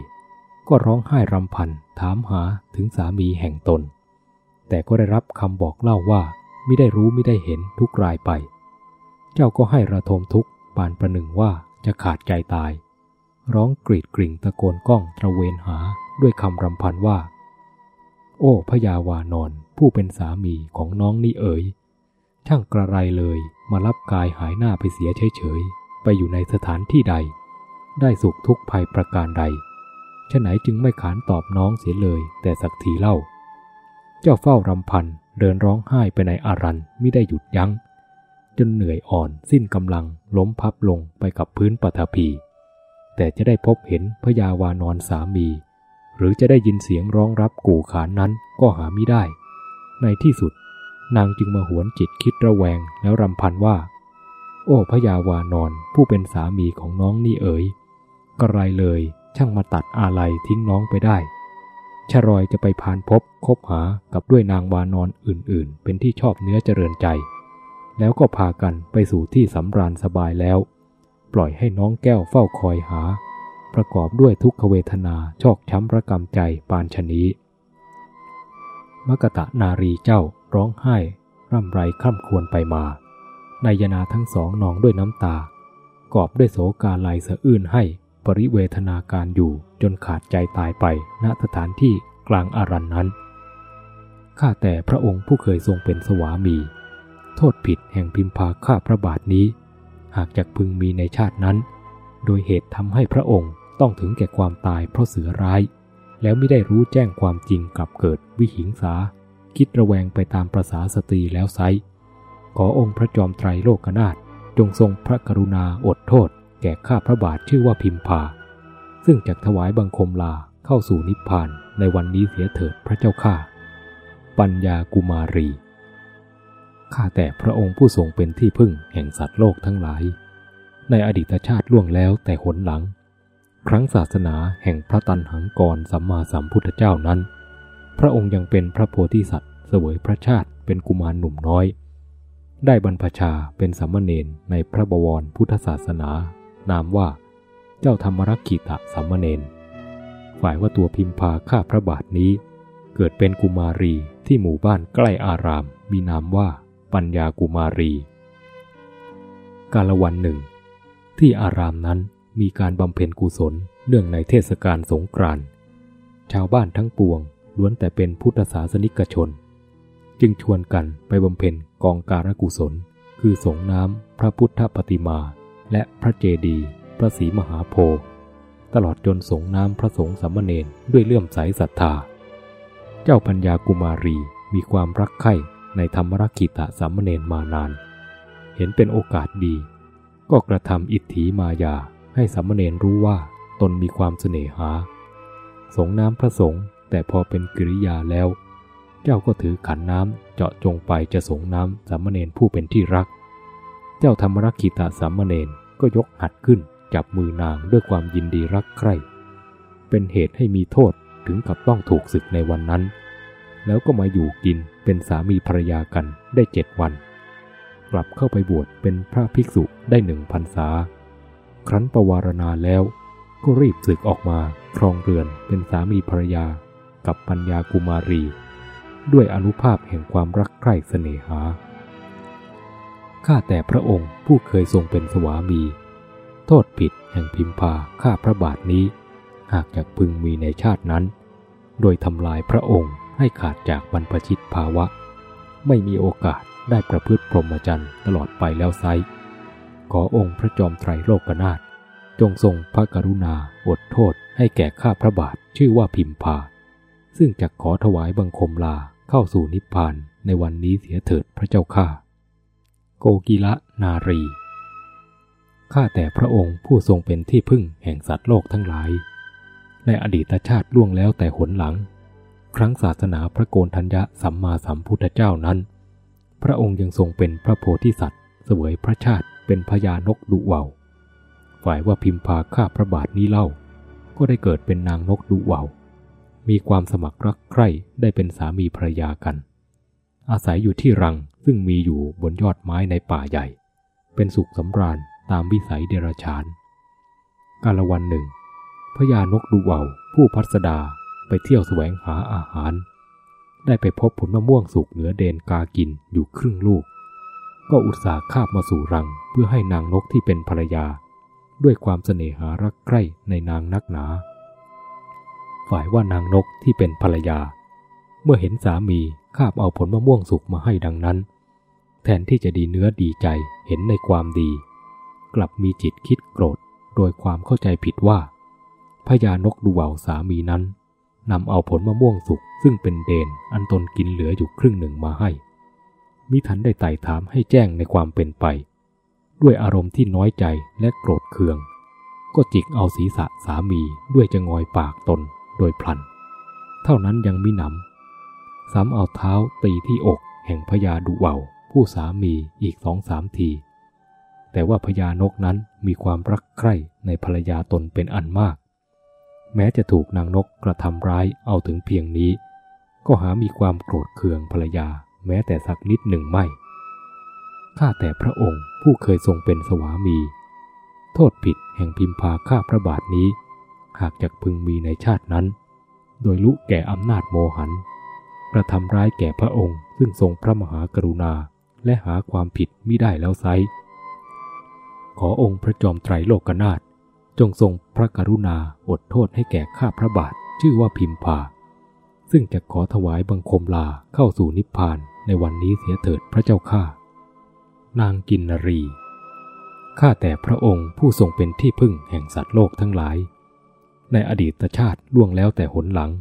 ก็ร้องไห้รำพันถามหาถึงสามีแห่งตน แต่ก็ได้รับคำบอกเล่าว่าไม่ได้รู้ไม่ได้เห็นทุกรายไป เจ้าก็ให้ระทมทุกปานประหนึ่งว่า จะขาดใจตาย ร้องกรีดกริ่งตะโกนก้องตระเวนหาด้วยคำรำพันว่า โอ้พยาวานอนผู้เป็นสามีของน้องนี่เอ๋ยช่างกระไรเลยมารับกายหายหน้าไปเสียเฉยๆ ไปอยู่ในสถานที่ใด ได้สุขทุกภัยประการใดฉะไหนจึงไม่ขานตอบน้องเสียเลยแต่สักทีเล่า เจ้าเฝ้ารำพันเดินร้องไห้ไปในอารันไม่ได้หยุดยัง้ง จนเหนื่อยอ่อนสิ้นกำลังล้มพับลงไปกับพื้นปฐพี แต่จะได้พบเห็นพยาวานอนสามี หรือจะได้ยินเสียงร้องรับกู่ขานนั้นก็หาไม่ได้ ในที่สุด นางจึงมาหวนจิตคิดระแวงแล้วรำพันว่า โอ้พยาวานอนผู้เป็นสามีของน้องนี่เอ๋ยกระไรเลยช่างมาตัดอาลัยทิ้งน้องไปได้ชรอยจะไปพานพบคบหากับด้วยนางวานอนอื่นๆ เป็นที่ชอบเนื้อเจริญใจ แล้วก็พากันไปสู่ที่สำราญสบายแล้ว ปล่อยให้น้องแก้วเฝ้าคอยหา ประกอบด้วยทุกขเวทนาชอกช้ำระกำใจปานชนีมกตะนารีเจ้าร้องไห้ ร่ำไรคร่ำควรไปมานายนาทั้งสองนองด้วยน้ำตา กอบด้วยโสกาลัยสะอื้นให้ปริเวทนาการอยู่จนขาดใจตายไปณสถานที่กลางอารันนั้น ข้าแต่พระองค์ผู้เคยทรงเป็นสวามี โทษผิดแห่งพิมพาข้าพระบาทนี้ หากจากพึงมีในชาตินั้น โดยเหตุทำให้พระองค์ต้องถึงแก่ความตายเพราะเสือร้าย แล้วไม่ได้รู้แจ้งความจริงกลับเกิดวิหิงสา คิดระแวงไปตามประษาสตรีแล้วไซขอองค์พระจอมไตรโลกนาถจงทรงพระกรุณาอดโทษ แก่ข้าพระบาทชื่อว่าพิมพา ซึ่งจักถวายบังคมลาเข้าสู่นิพพานในวันนี้เสียเถิดพระเจ้าข้าปัญญากุมารี ข้าแต่พระองค์ผู้ทรงเป็นที่พึ่งแห่งสัตว์โลกทั้งหลาย ในอดีตชาติล่วงแล้วแต่หนหลัง ครั้งศาสนาแห่งพระตันหังกรสัมมาสัมพุทธเจ้านั้น พระองค์ยังเป็นพระโพธิสัตว์เสวยพระชาติเป็นกุมารหนุ่มน้อย ได้บรรพชาเป็นสัมมเนนในพระบวรพุทธศาสนา นามว่า เจ้าธรรมรักขิตะสัมมเนนฝ่ายว่าตัวพิมพาข้าพระบาทนี้ เกิดเป็นกุมารีที่หมู่บ้านใกล้อารามมีนามว่า ปัญญากุมารี กาลวันหนึ่ง ที่อารามนั้นมีการบำเพ็ญกุศลเนื่องในเทศกาลสงกรานต์ชาวบ้านทั้งปวงล้วนแต่เป็นพุทธศาสนิกชน จึงชวนกันไปบำเพ็ญกองการกุศล คือสงน้ำพระพุทธปฏิมา และพระเจดีย์พระศรีมหาโพธิ์ตลอดจนสงน้ำพระสงฆ์สัมเนนด้วยเลื่อมใสศรัทธา เจ้าปัญญากุมารีมีความรักใคร่ ในธรรมรักขิตะสัมเนนมานาน เห็นเป็นโอกาสดี ก็กระทำอิทธิมายาให้สัมเนนรู้ว่าตนมีความเสน่หา สงน้ำพระสงฆ์แต่พอเป็นกิริยาแล้ว เจ้าก็ถือขันน้ำเจาะจงไปจะสงน้ำสัมเนนผู้เป็นที่รัก เจ้าธรรมรักขิตะสัมเนนก็ยกหัดขึ้นจับมือนางด้วยความยินดีรักใคร่ เป็นเหตุให้มีโทษถึงกับต้องถูกศึกในวันนั้น แล้วก็มาอยู่กิน เป็นสามีภรรยากันได้เจ็ดวัน กลับเข้าไปบวชเป็นพระภิกษุได้หนึ่งพรรษา ครั้นประวารณาแล้ว ก็รีบศึกออกมาครองเรือนเป็นสามีภรรยากับปัญญากุมารี ด้วยอนุภาพแห่งความรักใคร่เสน่หา ข้าแต่พระองค์ผู้เคยทรงเป็นสวามี โทษผิดแห่งพิมพาข้าพระบาทนี้ หากจากพึงมีในชาตินั้น โดยทำลายพระองค์ ให้ขาดจากบรรพชิตภาวะ ไม่มีโอกาสได้ประพฤติพรหมจรรย์ตลอดไปแล้วไซขอองค์พระจอมไตรโลกนาถจงทรงพระกรุณาอดโทษให้แก่ข้าพระบาทชื่อว่าพิมพา ซึ่งจะขอถวายบังคมลาเข้าสู่นิพพานในวันนี้เสียเถิดพระเจ้าข้าโกกีละนารีข้าแต่พระองค์ผู้ทรงเป็นที่พึ่งแห่งสัตว์โลกทั้งหลาย ในอดีตชาติล่วงแล้วแต่หนหลัง ครั้งศาสนาพระโกนทัญญะสัมมาสัมพุทธเจ้านั้น พระองค์ยังทรงเป็นพระโพธิสัตว์ เสวยพระชาติเป็นพญานกดุเวาวฝ่ายว่าพิมพาข้าพระบาทนี้เล่า ก็ได้เกิดเป็นนางนกดุเวาวมีความสมัครรักใคร่ได้เป็นสามีภรรยากัน อาศัยอยู่ที่รังซึ่งมีอยู่บนยอดไม้ในป่าใหญ่ เป็นสุขสำราญตามวิสัยเดรัจฉานกาลวันหนึ่งพญานกดุเวาวผู้พัสดา ไปเที่ยวแสวงหาอาหาร ได้ไปพบผลมะม่วงสุกเหนือเดนกากินอยู่ครึ่งลูก ก็อุตส่าห์คาบมาสู่รังเพื่อให้นางนกที่เป็นภรรยา ด้วยความเสน่หารักใคร่ในนางนักหนา ฝ่ายว่านางนกที่เป็นภรรยา เมื่อเห็นสามีคาบเอาผลมะม่วงสุกมาให้ดังนั้น แทนที่จะดีเนื้อดีใจเห็นในความดี กลับมีจิตคิดโกรธโดยความเข้าใจผิดว่าพญานกดูเวาสามีนั้น นำเอาผลมะม่วงสุกซึ่งเป็นเดนอันตนกินเหลืออยู่ครึ่งหนึ่งมาให้มิทันได้ไต่ถามให้แจ้งในความเป็นไป ด้วยอารมณ์ที่น้อยใจและโกรธเคือง ก็จิกเอาศีรษะสามีด้วยจะงอยปากตนโดยพลัน เท่านั้นยังมิหนำซ้ำเอาเท้าตีที่อกแห่งพญาดุเวาผู้สามีอีกสองสามที แต่ว่าพญานกนั้นมีความรักใคร่ในภรรยาตนเป็นอันมาก แม้จะถูกนางนกกระทำร้ายเอาถึงเพียงนี้ ก็หามีความโกรธเคืองภรรยาแม้แต่สักนิดหนึ่งไม่ ข้าแต่พระองค์ผู้เคยทรงเป็นสวามี โทษผิดแห่งพิมพาข้าพระบาทนี้ หากจากพึงมีในชาตินั้น โดยลุแก่อำนาจโมหันกระทำร้ายแก่พระองค์ซึ่งทรงพระมหากรุณาและหาความผิดมิได้แล้วไซขอองค์พระจอมไตรโลกนาถ จงทรงพระกรุณาอดโทษให้แก่ข้าพระบาทชื่อว่าพิมพา ซึ่งจะขอถวายบังคมลาเข้าสู่นิพพานในวันนี้เสียเถิดพระเจ้าข้า นางกินนรี ข้าแต่พระองค์ผู้ทรงเป็นที่พึ่งแห่งสัตว์โลกทั้งหลาย ในอดีตชาติล่วงแล้วแต่หนหลัง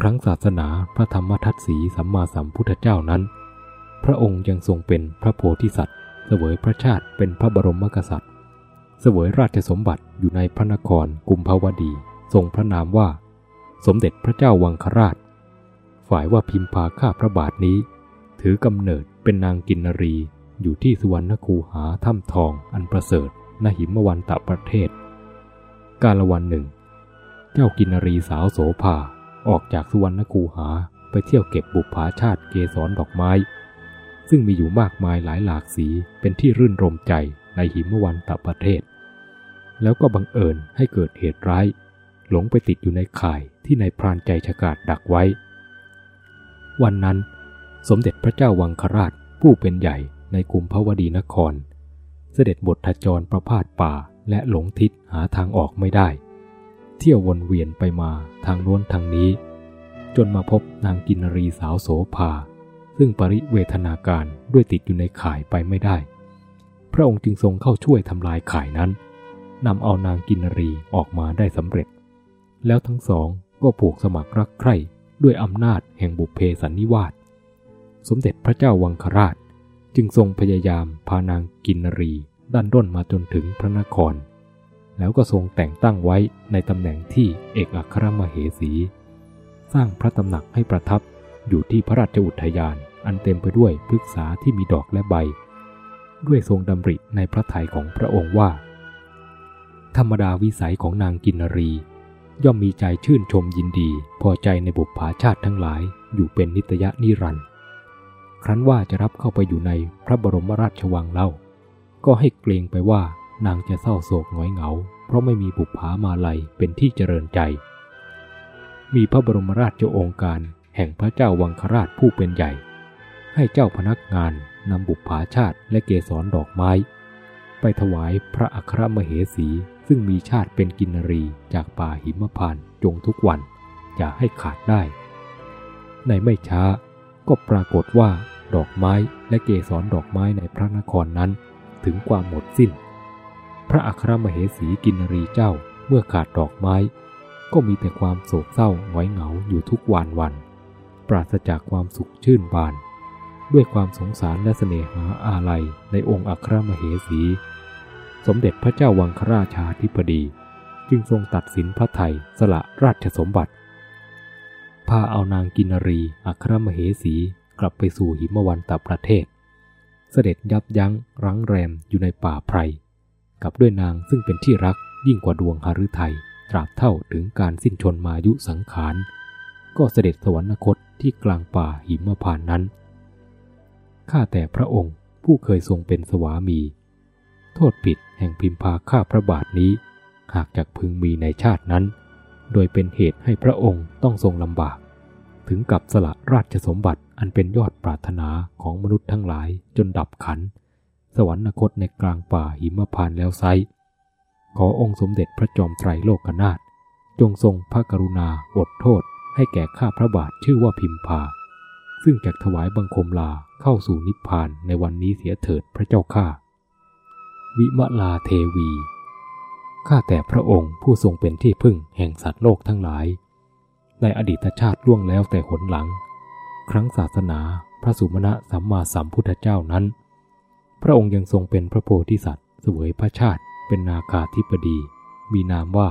ครั้งศาสนาพระธรรมทัตสีสัมมาสัมพุทธเจ้านั้น พระองค์ยังทรงเป็นพระโพธิสัตว์เสวยพระชาติเป็นพระบรมกษัตริย์ เสวยราชสมบัติอยู่ในพระนครกุมภาวดี ทรงพระนามว่า สมเด็จพระเจ้าวังคราช ฝ่ายว่าพิมพาข้าพระบาทนี้ ถือกำเนิดเป็นนางกินนรีอยู่ที่สุวรรณคูหาถ้ำทองอันประเสริฐณหิมวันตะประเทศ กาลวันหนึ่ง เจ้ากินนรีสาวโสภาออกจากสุวรรณคูหาไปเที่ยวเก็บบุปผาชาติเกสรดอกไม้ ซึ่งมีอยู่มากมายหลายหลากสีเป็นที่รื่นรมใจ ในหิมวันตประเทศ แล้วก็บังเอิญให้เกิดเหตุร้าย หลงไปติดอยู่ในข่ายที่ในพรานใจฉกาดดักไว้ วันนั้นสมเด็จพระเจ้าวังคราชผู้เป็นใหญ่ในกุมภาวดีนคร เสด็จบททจรประพาสป่าและหลงทิศหาทางออกไม่ได้ เที่ยววนเวียนไปมาทางโน้นทางนี้ จนมาพบนางกินรีสาวโสภาซึ่งปริเวทนาการด้วยติดอยู่ในข่ายไปไม่ได้ พระองค์จึงทรงเข้าช่วยทำลายข่ายนั้นนำเอานางกินรีออกมาได้สำเร็จ แล้วทั้งสองก็ผูกสมัครรักใคร่ด้วยอำนาจแห่งบุพเพสันนิวาสสมเด็จพระเจ้าวังคราช จึงทรงพยายามพานางกินรีดันด้นมาจนถึงพระนคร แล้วก็ทรงแต่งตั้งไว้ในตำแหน่งที่เอกอัครมเหสี สร้างพระตำหนักให้ประทับอยู่ที่พระราชอุทยานอันเต็มไปด้วยพฤกษาที่มีดอกและใบ ด้วยทรงดำริในพระทัยของพระองค์ว่า ธรรมดาวิสัยของนางกินรี ย่อมมีใจชื่นชมยินดี พอใจในบุพภาชาติทั้งหลายอยู่เป็นนิตยนิรันดร์ครั้นว่าจะรับเข้าไปอยู่ในพระบรมราชวังเล่า ก็ให้เกรงไปว่านางจะเศร้าโศกหงอยเหงา เพราะไม่มีบุปผามาลัยเป็นที่เจริญใจ มีพระบรมราชองค์การแห่งพระเจ้าวังคราชผู้เป็นใหญ่ ให้เจ้าพนักงาน นำบุปผาชาติและเกสรดอกไม้ ไปถวายพระอัครมเหสี ซึ่งมีชาติเป็นกินรีจากป่าหิมพานจงทุกวัน อย่าให้ขาดได้ ในไม่ช้าก็ปรากฏว่าดอกไม้และเกสรดอกไม้ในพระนครนั้นถึงความหมดสิ้น พระอัครมเหสีกินรีเจ้าเมื่อขาดดอกไม้ ก็มีแต่ความโศกเศร้าหงอยเหงาอยู่ทุกวันวัน ปราศจากความสุขชื่นบาน ด้วยความสงสารและเสน่หาอาลัยในองค์อัครมเหสี สมเด็จพระเจ้าวังคราชาธิปดี จึงทรงตัดสินพระไทยสละราชสมบัติ พาเอานางกินรีอัครมเหสีกลับไปสู่หิมวันตประเทศ เสด็จยับยั้งรั้งแรมอยู่ในป่าไพร กับด้วยนางซึ่งเป็นที่รักยิ่งกว่าดวงหฤทัยตราบเท่าถึงการสิ้นชนมายุสังขาร ก็เสด็จสวรรคตที่กลางป่าหิมพานนั้น ข้าแต่พระองค์ผู้เคยทรงเป็นสวามี โทษผิดแห่งพิมพาข้าพระบาทนี้ หากจากพึงมีในชาตินั้น โดยเป็นเหตุให้พระองค์ต้องทรงลำบาก ถึงกับสละราชสมบัติอันเป็นยอดปรารถนาของมนุษย์ทั้งหลายจนดับขัน สวรรคตในกลางป่าหิมพานแล้วไซขอองค์สมเด็จพระจอมไตรโลกนาถจงทรงพระกรุณาอดโทษให้แก่ข้าพระบาทชื่อว่าพิมพา ซึ่งจะถวายบังคมลา เข้าสู่นิพพานในวันนี้เสียเถิดพระเจ้าข้า วิมลาเทวี ข้าแต่พระองค์ผู้ทรงเป็นที่พึ่งแห่งสัตว์โลกทั้งหลาย ในอดีตชาติล่วงแล้วแต่หนหลัง ครั้งศาสนาพระสุมาณะสัมมาสัมพุทธเจ้านั้น พระองค์ยังทรงเป็นพระโพธิสัตว์สวยพระชาติเป็นนาคาธิปดี มีนามว่า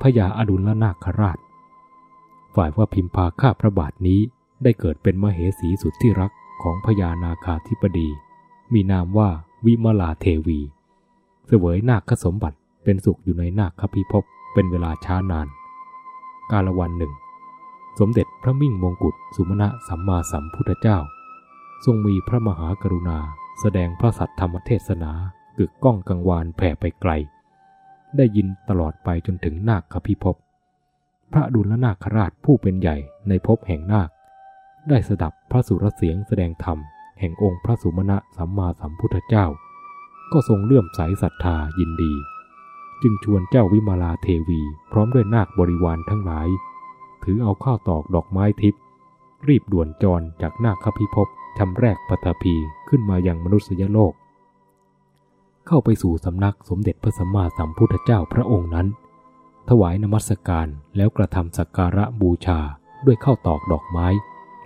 พญาอดุลนาคราช ฝ่ายว่าพิมพาข้าพระบาทนี้ได้เกิดเป็นมเหสีสุดที่รัก ของพญานาคาธิปดี มีนามว่าวิมลาเทวี เสวยนาคสมบัติเป็นสุขอยู่ในนาคพิภพเป็นเวลาช้านาน กาลวันหนึ่ง สมเด็จพระมิ่งมงกุฎสุมาณะสัมมาสัมพุทธเจ้า ทรงมีพระมหากรุณาแสดงพระสัทธรรมเทศนากึกก้องกังวานแผ่ไปไกล ได้ยินตลอดไปจนถึงนาคพิภพพระดุลนาคราชผู้เป็นใหญ่ในภพแห่งนาค ได้สดับพระสุรเสียงแสดงธรรม แห่งองค์พระสุมาณะสัมมาสัมพุทธเจ้า ก็ทรงเลื่อมใสศรัทธายินดี จึงชวนเจ้าวิมาลาเทวีพร้อมด้วยนาคบริวารทั้งหลาย ถือเอาข้าวตอกดอกไม้ทิพย์รีบด่วนจรจากนาคพิภพชำแรกปฐพีขึ้นมาอยังมนุษยโลก เข้าไปสู่สำนักสมเด็จพระสัมมาสัมพุทธเจ้าพระองค์นั้น ถวายนมัสการแล้วกระทำสักการะบูชาด้วยข้าวตอกดอกไม้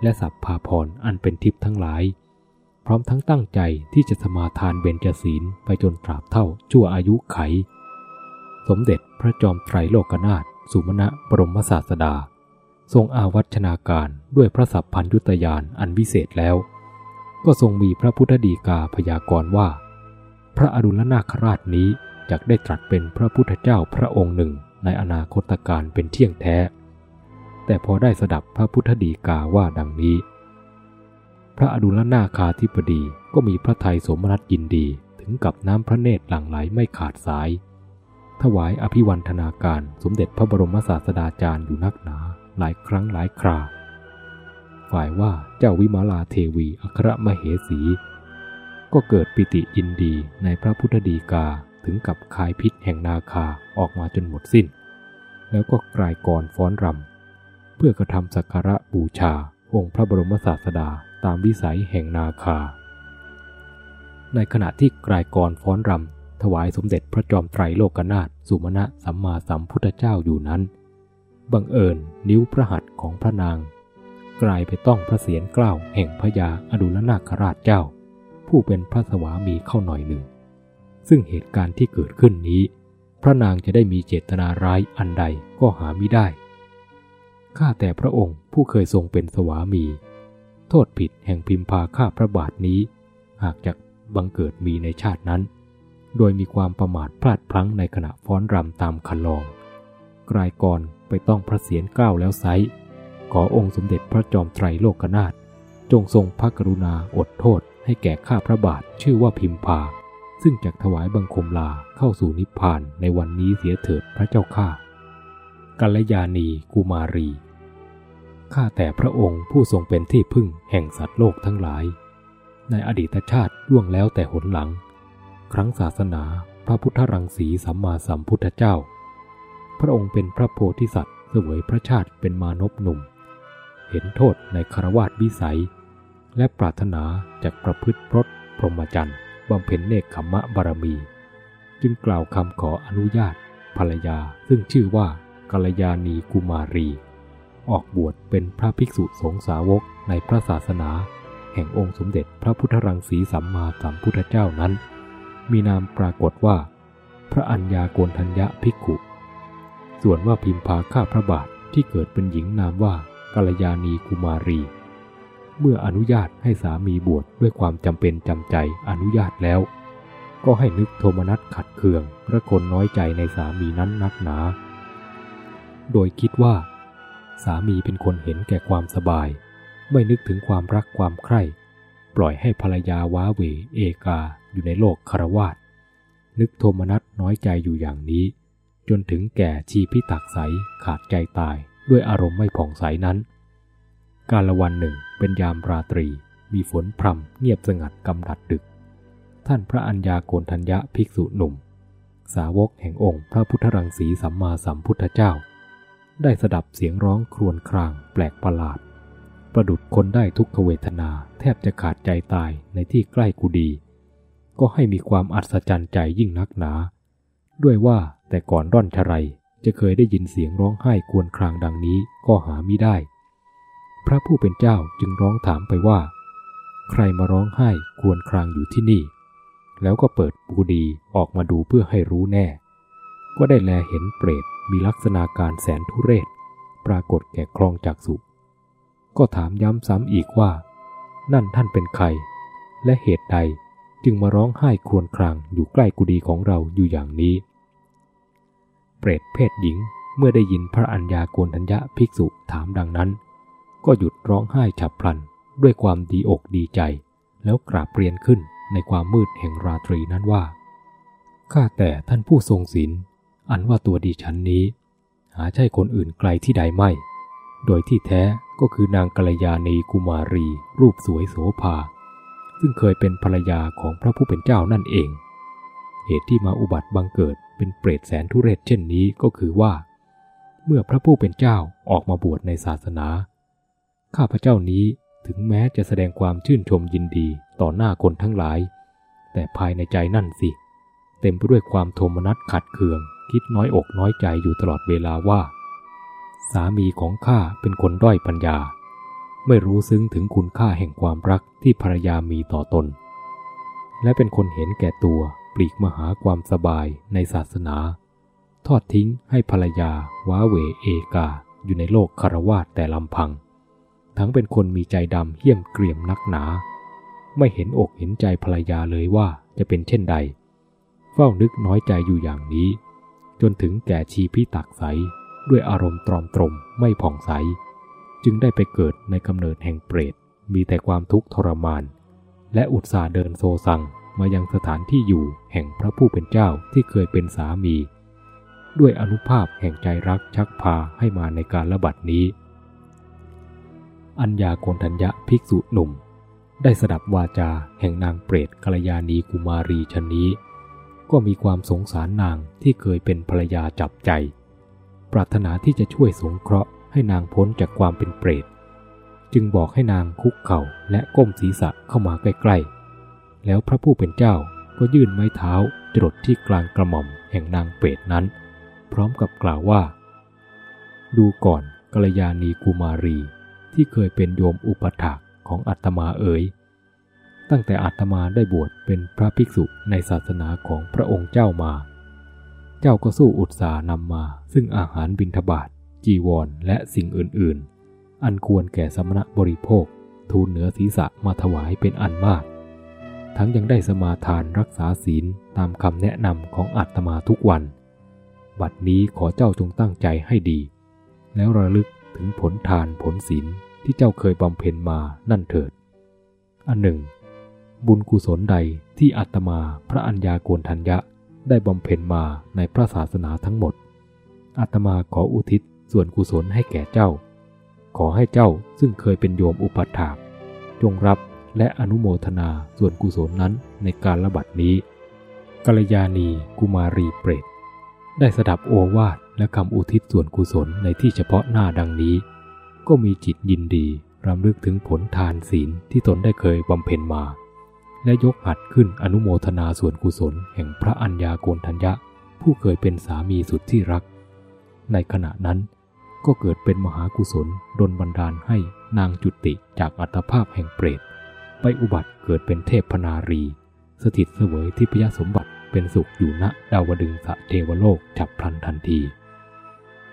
และสับพาพรอันเป็นทิพย์ทั้งหลาย พร้อมทั้งตั้งใจที่จะสมาทานเบญจศีลไปจนตราบเท่าชั่วอายุไข สมเด็จพระจอมไตรโลกนาถสุมณะบรมศาสดา ทรงอาวัชนาการด้วยพระสัพพัญยุตยานอันวิเศษแล้ว ก็ทรงมีพระพุทธดีกาพยากรณ์ว่า พระอดุลนาคราชนี้จะได้ตรัสเป็นพระพุทธเจ้าพระองค์หนึ่งในอนาคตการเป็นเที่ยงแท้ แต่พอได้สดับพระพุทธดีกาว่าดังนี้ พระอดุลนาคาธิปดีก็มีพระไทยสมนัตยินดีถึงกับน้ำพระเนตรหลั่งไหลไม่ขาดสาย ถวายอภิวันธนาการสมเด็จพระบรมศาสดาจารย์อยู่นักหนาหลายครั้งหลายครา ฝ่ายว่าเจ้าวิมาลาเทวีอัครมเหสี ก็เกิดปิติยินดีในพระพุทธดีกาถึงกับคายพิษแห่งนาคาออกมาจนหมดสิ้น แล้วก็กลายกรฟ้อนรำ พื่อกระทำสักการะบูชา องค์พระบรมศาสดาตามวิสัยแห่งนาคา ในขณะที่กลายกรฟ้อนรำถวายสมเด็จพระจอมไตรโลกนาถสุมาณะสัมมาสัมพุทธเจ้าอยู่นั้น บังเอิญนิ้วพระหัตถ์ของพระนาง กลายไปต้องพระเศียรเกล้าแห่งพญาอดุลนาคราชเจ้า ผู้เป็นพระสวามีเข้าหน่อยหนึ่ง ซึ่งเหตุการณ์ที่เกิดขึ้นนี้ พระนางจะได้มีเจตนาร้ายอันใดก็หาไม่ได้ ข้าแต่พระองค์ผู้เคยทรงเป็นสวามี โทษผิดแห่งพิมพาข้าพระบาทนี้ หากจากบังเกิดมีในชาตินั้น โดยมีความประมาทพลาดพลั้งในขณะฟ้อนรำตามคันลองกลายกรไปต้องพระเศียรเกล้าแล้วไซขอองค์สมเด็จพระจอมไตรโลกนาถจงทรงพระกรุณาอดโทษให้แก่ข้าพระบาทชื่อว่าพิมพา ซึ่งจักถวายบังคมลาเข้าสู่นิพพานในวันนี้เสียเถิดพระเจ้าข้า กัลยาณีกุมารี ข้าแต่พระองค์ผู้ทรงเป็นที่พึ่งแห่งสัตว์โลกทั้งหลาย ในอดีตชาติล่วงแล้วแต่หนหลัง ครั้งศาสนาพระพุทธรังสีสัมมาสัมพุทธเจ้า พระองค์เป็นพระโพธิสัตว์เสวยพระชาติเป็นมานพหนุ่ม เห็นโทษในคารวาสวิสัย และปรารถนาจากประพฤติพรตพรหมจรรย์บำเพ็ญเนคขมมะบารมี จึงกล่าวคำขออนุญาตภรรยาซึ่งชื่อว่า กัลยาณีกุมารี ออกบวชเป็นพระภิกษุสงฆ์สาวกในพระศาสนา แห่งองค์สมเด็จพระพุทธรังสีสัมมาสัมพุทธเจ้านั้น มีนามปรากฏว่า พระอัญญาโกณทัญญะภิกขุ ส่วนว่าพิมพาข้าพระบาทที่เกิดเป็นหญิงนามว่ากัลยาณีกุมารี เมื่ออนุญาตให้สามีบวชดด้วยความจำเป็นจำใจอนุญาตแล้ว ก็ให้นึกโทมนัสขัดเคืองพระคนน้อยใจในสามีนั้นนักหนา โดยคิดว่า สามีเป็นคนเห็นแก่ความสบาย ไม่นึกถึงความรักความใคร่ ปล่อยให้ภรรยาว้าเหวเอกาอยู่ในโลกคารวาสนึกโทมนัสน้อยใจอยู่อย่างนี้ จนถึงแก่ชีพิตักใสขาดใจตายด้วยอารมณ์ไม่ผ่องใสนั้น กาลวันหนึ่งเป็นยามราตรี มีฝนพรำเงียบสงัดกำดัดดึก ท่านพระอัญญาโกณทัญญะภิกษุหนุ่ม สาวกแห่งองค์พระพุทธรังสีสัมมาสัมพุทธเจ้า ได้สดับเสียงร้องครวญครางแปลกประหลาด ประดุดคนได้ทุกขเวทนาแทบจะขาดใจตายในที่ใกล้กุดี ก็ให้มีความอัศจรรย์ใจยิ่งนักหนา ด้วยว่าแต่ก่อนร่อนชรัยจะเคยได้ยินเสียงร้องไห้ครวญครางดังนี้ก็หาไม่ได้ พระผู้เป็นเจ้าจึงร้องถามไปว่า ใครมาร้องไห้ครวญครางอยู่ที่นี่ แล้วก็เปิดกุดีออกมาดูเพื่อให้รู้แน่ ก็ได้แลเห็นเปรตมีลักษณะการแสนทุเรศ ปรากฏแก่ครองจักสุก็ถามย้ำซ้ำอีกว่า นั่นท่านเป็นใคร และเหตุใดจึงมาร้องไห้ครวญครางอยู่ใกล้กุดีของเราอยู่อย่างนี้ เปรตเพศหญิงเมื่อได้ยินพระอัญญาโกณทัญญะภิกษุถามดังนั้น ก็หยุดร้องไห้ฉับพลันด้วยความดีอกดีใจ แล้วกราบเรียนขึ้นในความมืดแห่งราตรีนั้นว่า ข้าแต่ท่านผู้ทรงศีล อันว่าตัวดิฉันนี้ หาใช่คนอื่นไกลที่ใดไม่ โดยที่แท้ก็คือนางกัลยาณีกุมารี รูปสวยโสภา ซึ่งเคยเป็นภรรยาของพระผู้เป็นเจ้านั่นเอง เหตุที่มาอุบัติบังเกิดเป็นเปรตแสนทุเรศเช่นนี้ก็คือว่า เมื่อพระผู้เป็นเจ้าออกมาบวชในศาสนา ข้าพระเจ้านี้ถึงแม้จะแสดงความชื่นชมยินดีต่อหน้าคนทั้งหลาย แต่ภายในใจนั่นสิ เต็มไปด้วยความโทมนัสขัดเคือง คิดน้อยอกน้อยใจอยู่ตลอดเวลาว่า สามีของข้าเป็นคนด้อยปัญญา ไม่รู้ซึ้งถึงคุณค่าแห่งความรักที่ภรรยามีต่อตน และเป็นคนเห็นแก่ตัวปลีกมาหาความสบายในศาสนา ทอดทิ้งให้ภรรยาว้าเหวเอกาอยู่ในโลกคารวาสแต่ลำพัง ทั้งเป็นคนมีใจดำเหี้ยมเกรียมนักหนา ไม่เห็นอกเห็นใจภรรยาเลยว่าจะเป็นเช่นใด เฝ้านึกน้อยใจอยู่อย่างนี้ จนถึงแก่ชีพิตักใสด้วยอารมณ์ตรอมตรมไม่ผ่องใส จึงได้ไปเกิดในกำเนิดแห่งเปรต มีแต่ความทุกข์ทรมาน และอุตส่าห์เดินโซซังมายังสถานที่อยู่แห่งพระผู้เป็นเจ้าที่เคยเป็นสามี ด้วยอนุภาพแห่งใจรักชักพาให้มาในการระบัดนี้ อัญญาโกนทัญญะภิกษุหนุ่ม ได้สดับวาจาแห่งนางเปรตกัลยาณีกุมารีชนนี้ ก็มีความสงสารนางที่เคยเป็นภรรยาจับใจ ปรารถนาที่จะช่วยสงเคราะห์ให้นางพ้นจากความเป็นเปรต จึงบอกให้นางคุกเข่าและก้มศีรษะเข้ามาใกล้ๆ แล้วพระผู้เป็นเจ้าก็ยื่นไม้เท้าจรดที่กลางกระหม่อมแห่งนางเปรตนั้น พร้อมกับกล่าวว่า ดูก่อนกัลยาณีกุมารีที่เคยเป็นโยมอุปถากของอาตมาเอ๋ย ตั้งแต่อาตมาได้บวชเป็นพระภิกษุในศาสนาของพระองค์เจ้ามา เจ้าก็สู้อุตสาหนำมา ซึ่งอาหารบิณฑบาต จีวร และสิ่งอื่น ๆ อันควรแก่สมณบริโภค ทูลเหนือศีรษะมาถวายเป็นอันมาก ทั้งยังได้สมาทานรักษาศีลตามคำแนะนำของอาตมาทุกวัน บัดนี้ขอเจ้าจงตั้งใจให้ดี แล้วระลึกถึงผลทานผลศีลที่เจ้าเคยบำเพ็ญมานั่นเถิด อันหนึ่ง บุญกุศลใดที่อาตมาพระอัญญาโกณทัญญะได้บำเพ็ญมาในพระศาสนาทั้งหมดอาตมาขออุทิศส่วนกุศลให้แก่เจ้า ขอให้เจ้าซึ่งเคยเป็นโยมอุปัฏฐากจงรับและอนุโมทนาส่วนกุศลนั้นในการระบัดนี้กัลยาณีกุมารีเปรตได้สดับโอวาทและคำอุทิศส่วนกุศลในที่เฉพาะหน้าดังนี้ ก็มีจิตยินดีรำลึกถึงผลทานศีลที่ตนได้เคยบำเพ็ญมา และยกหัดขึ้นอนุโมทนาส่วนกุศลแห่งพระอัญญาโกณทัญญะ ผู้เคยเป็นสามีสุดที่รัก ในขณะนั้นก็เกิดเป็นมหากุศลดลบันดาลให้นางจุติจากอัตภาพแห่งเปรต ไปอุบัติเกิดเป็นเทพพนารี สถิตเสวยที่พยสมบัติเป็นสุขอยู่ณดาวดึงสะเทวโลกฉับพลันทันที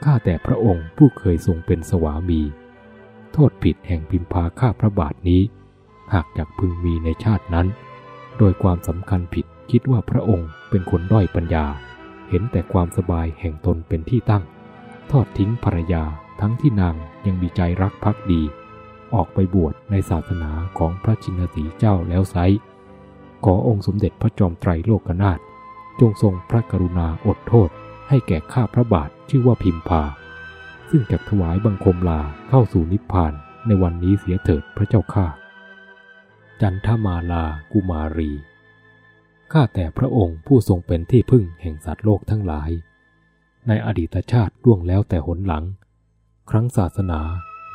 ข้าแต่พระองค์ผู้เคยทรงเป็นสวามี โทษผิดแห่งพิมพาข้าพระบาทนี้ หากจากพึงมีในชาตินั้น โดยความสำคัญผิดคิดว่าพระองค์เป็นคนด้อยปัญญา เห็นแต่ความสบายแห่งตนเป็นที่ตั้ง ทอดทิ้งภรรยาทั้งที่นางยังมีใจรักภักดี ออกไปบวชในศาสนาของพระชินสีเจ้าแล้วไซขอองค์สมเด็จพระจอมไตรโลกนาถจงทรงพระกรุณาอดโทษ ให้แก่ข้าพระบาทชื่อว่าพิมพา ซึ่งจักถวายบังคมลาเข้าสู่นิพพานในวันนี้เสียเถิดพระเจ้าข้า จันทมาลากุมารี ข้าแต่พระองค์ผู้ทรงเป็นที่พึ่งแห่งสัตว์โลกทั้งหลาย ในอดีตชาติล่วงแล้วแต่หนหลัง ครั้งศาสนา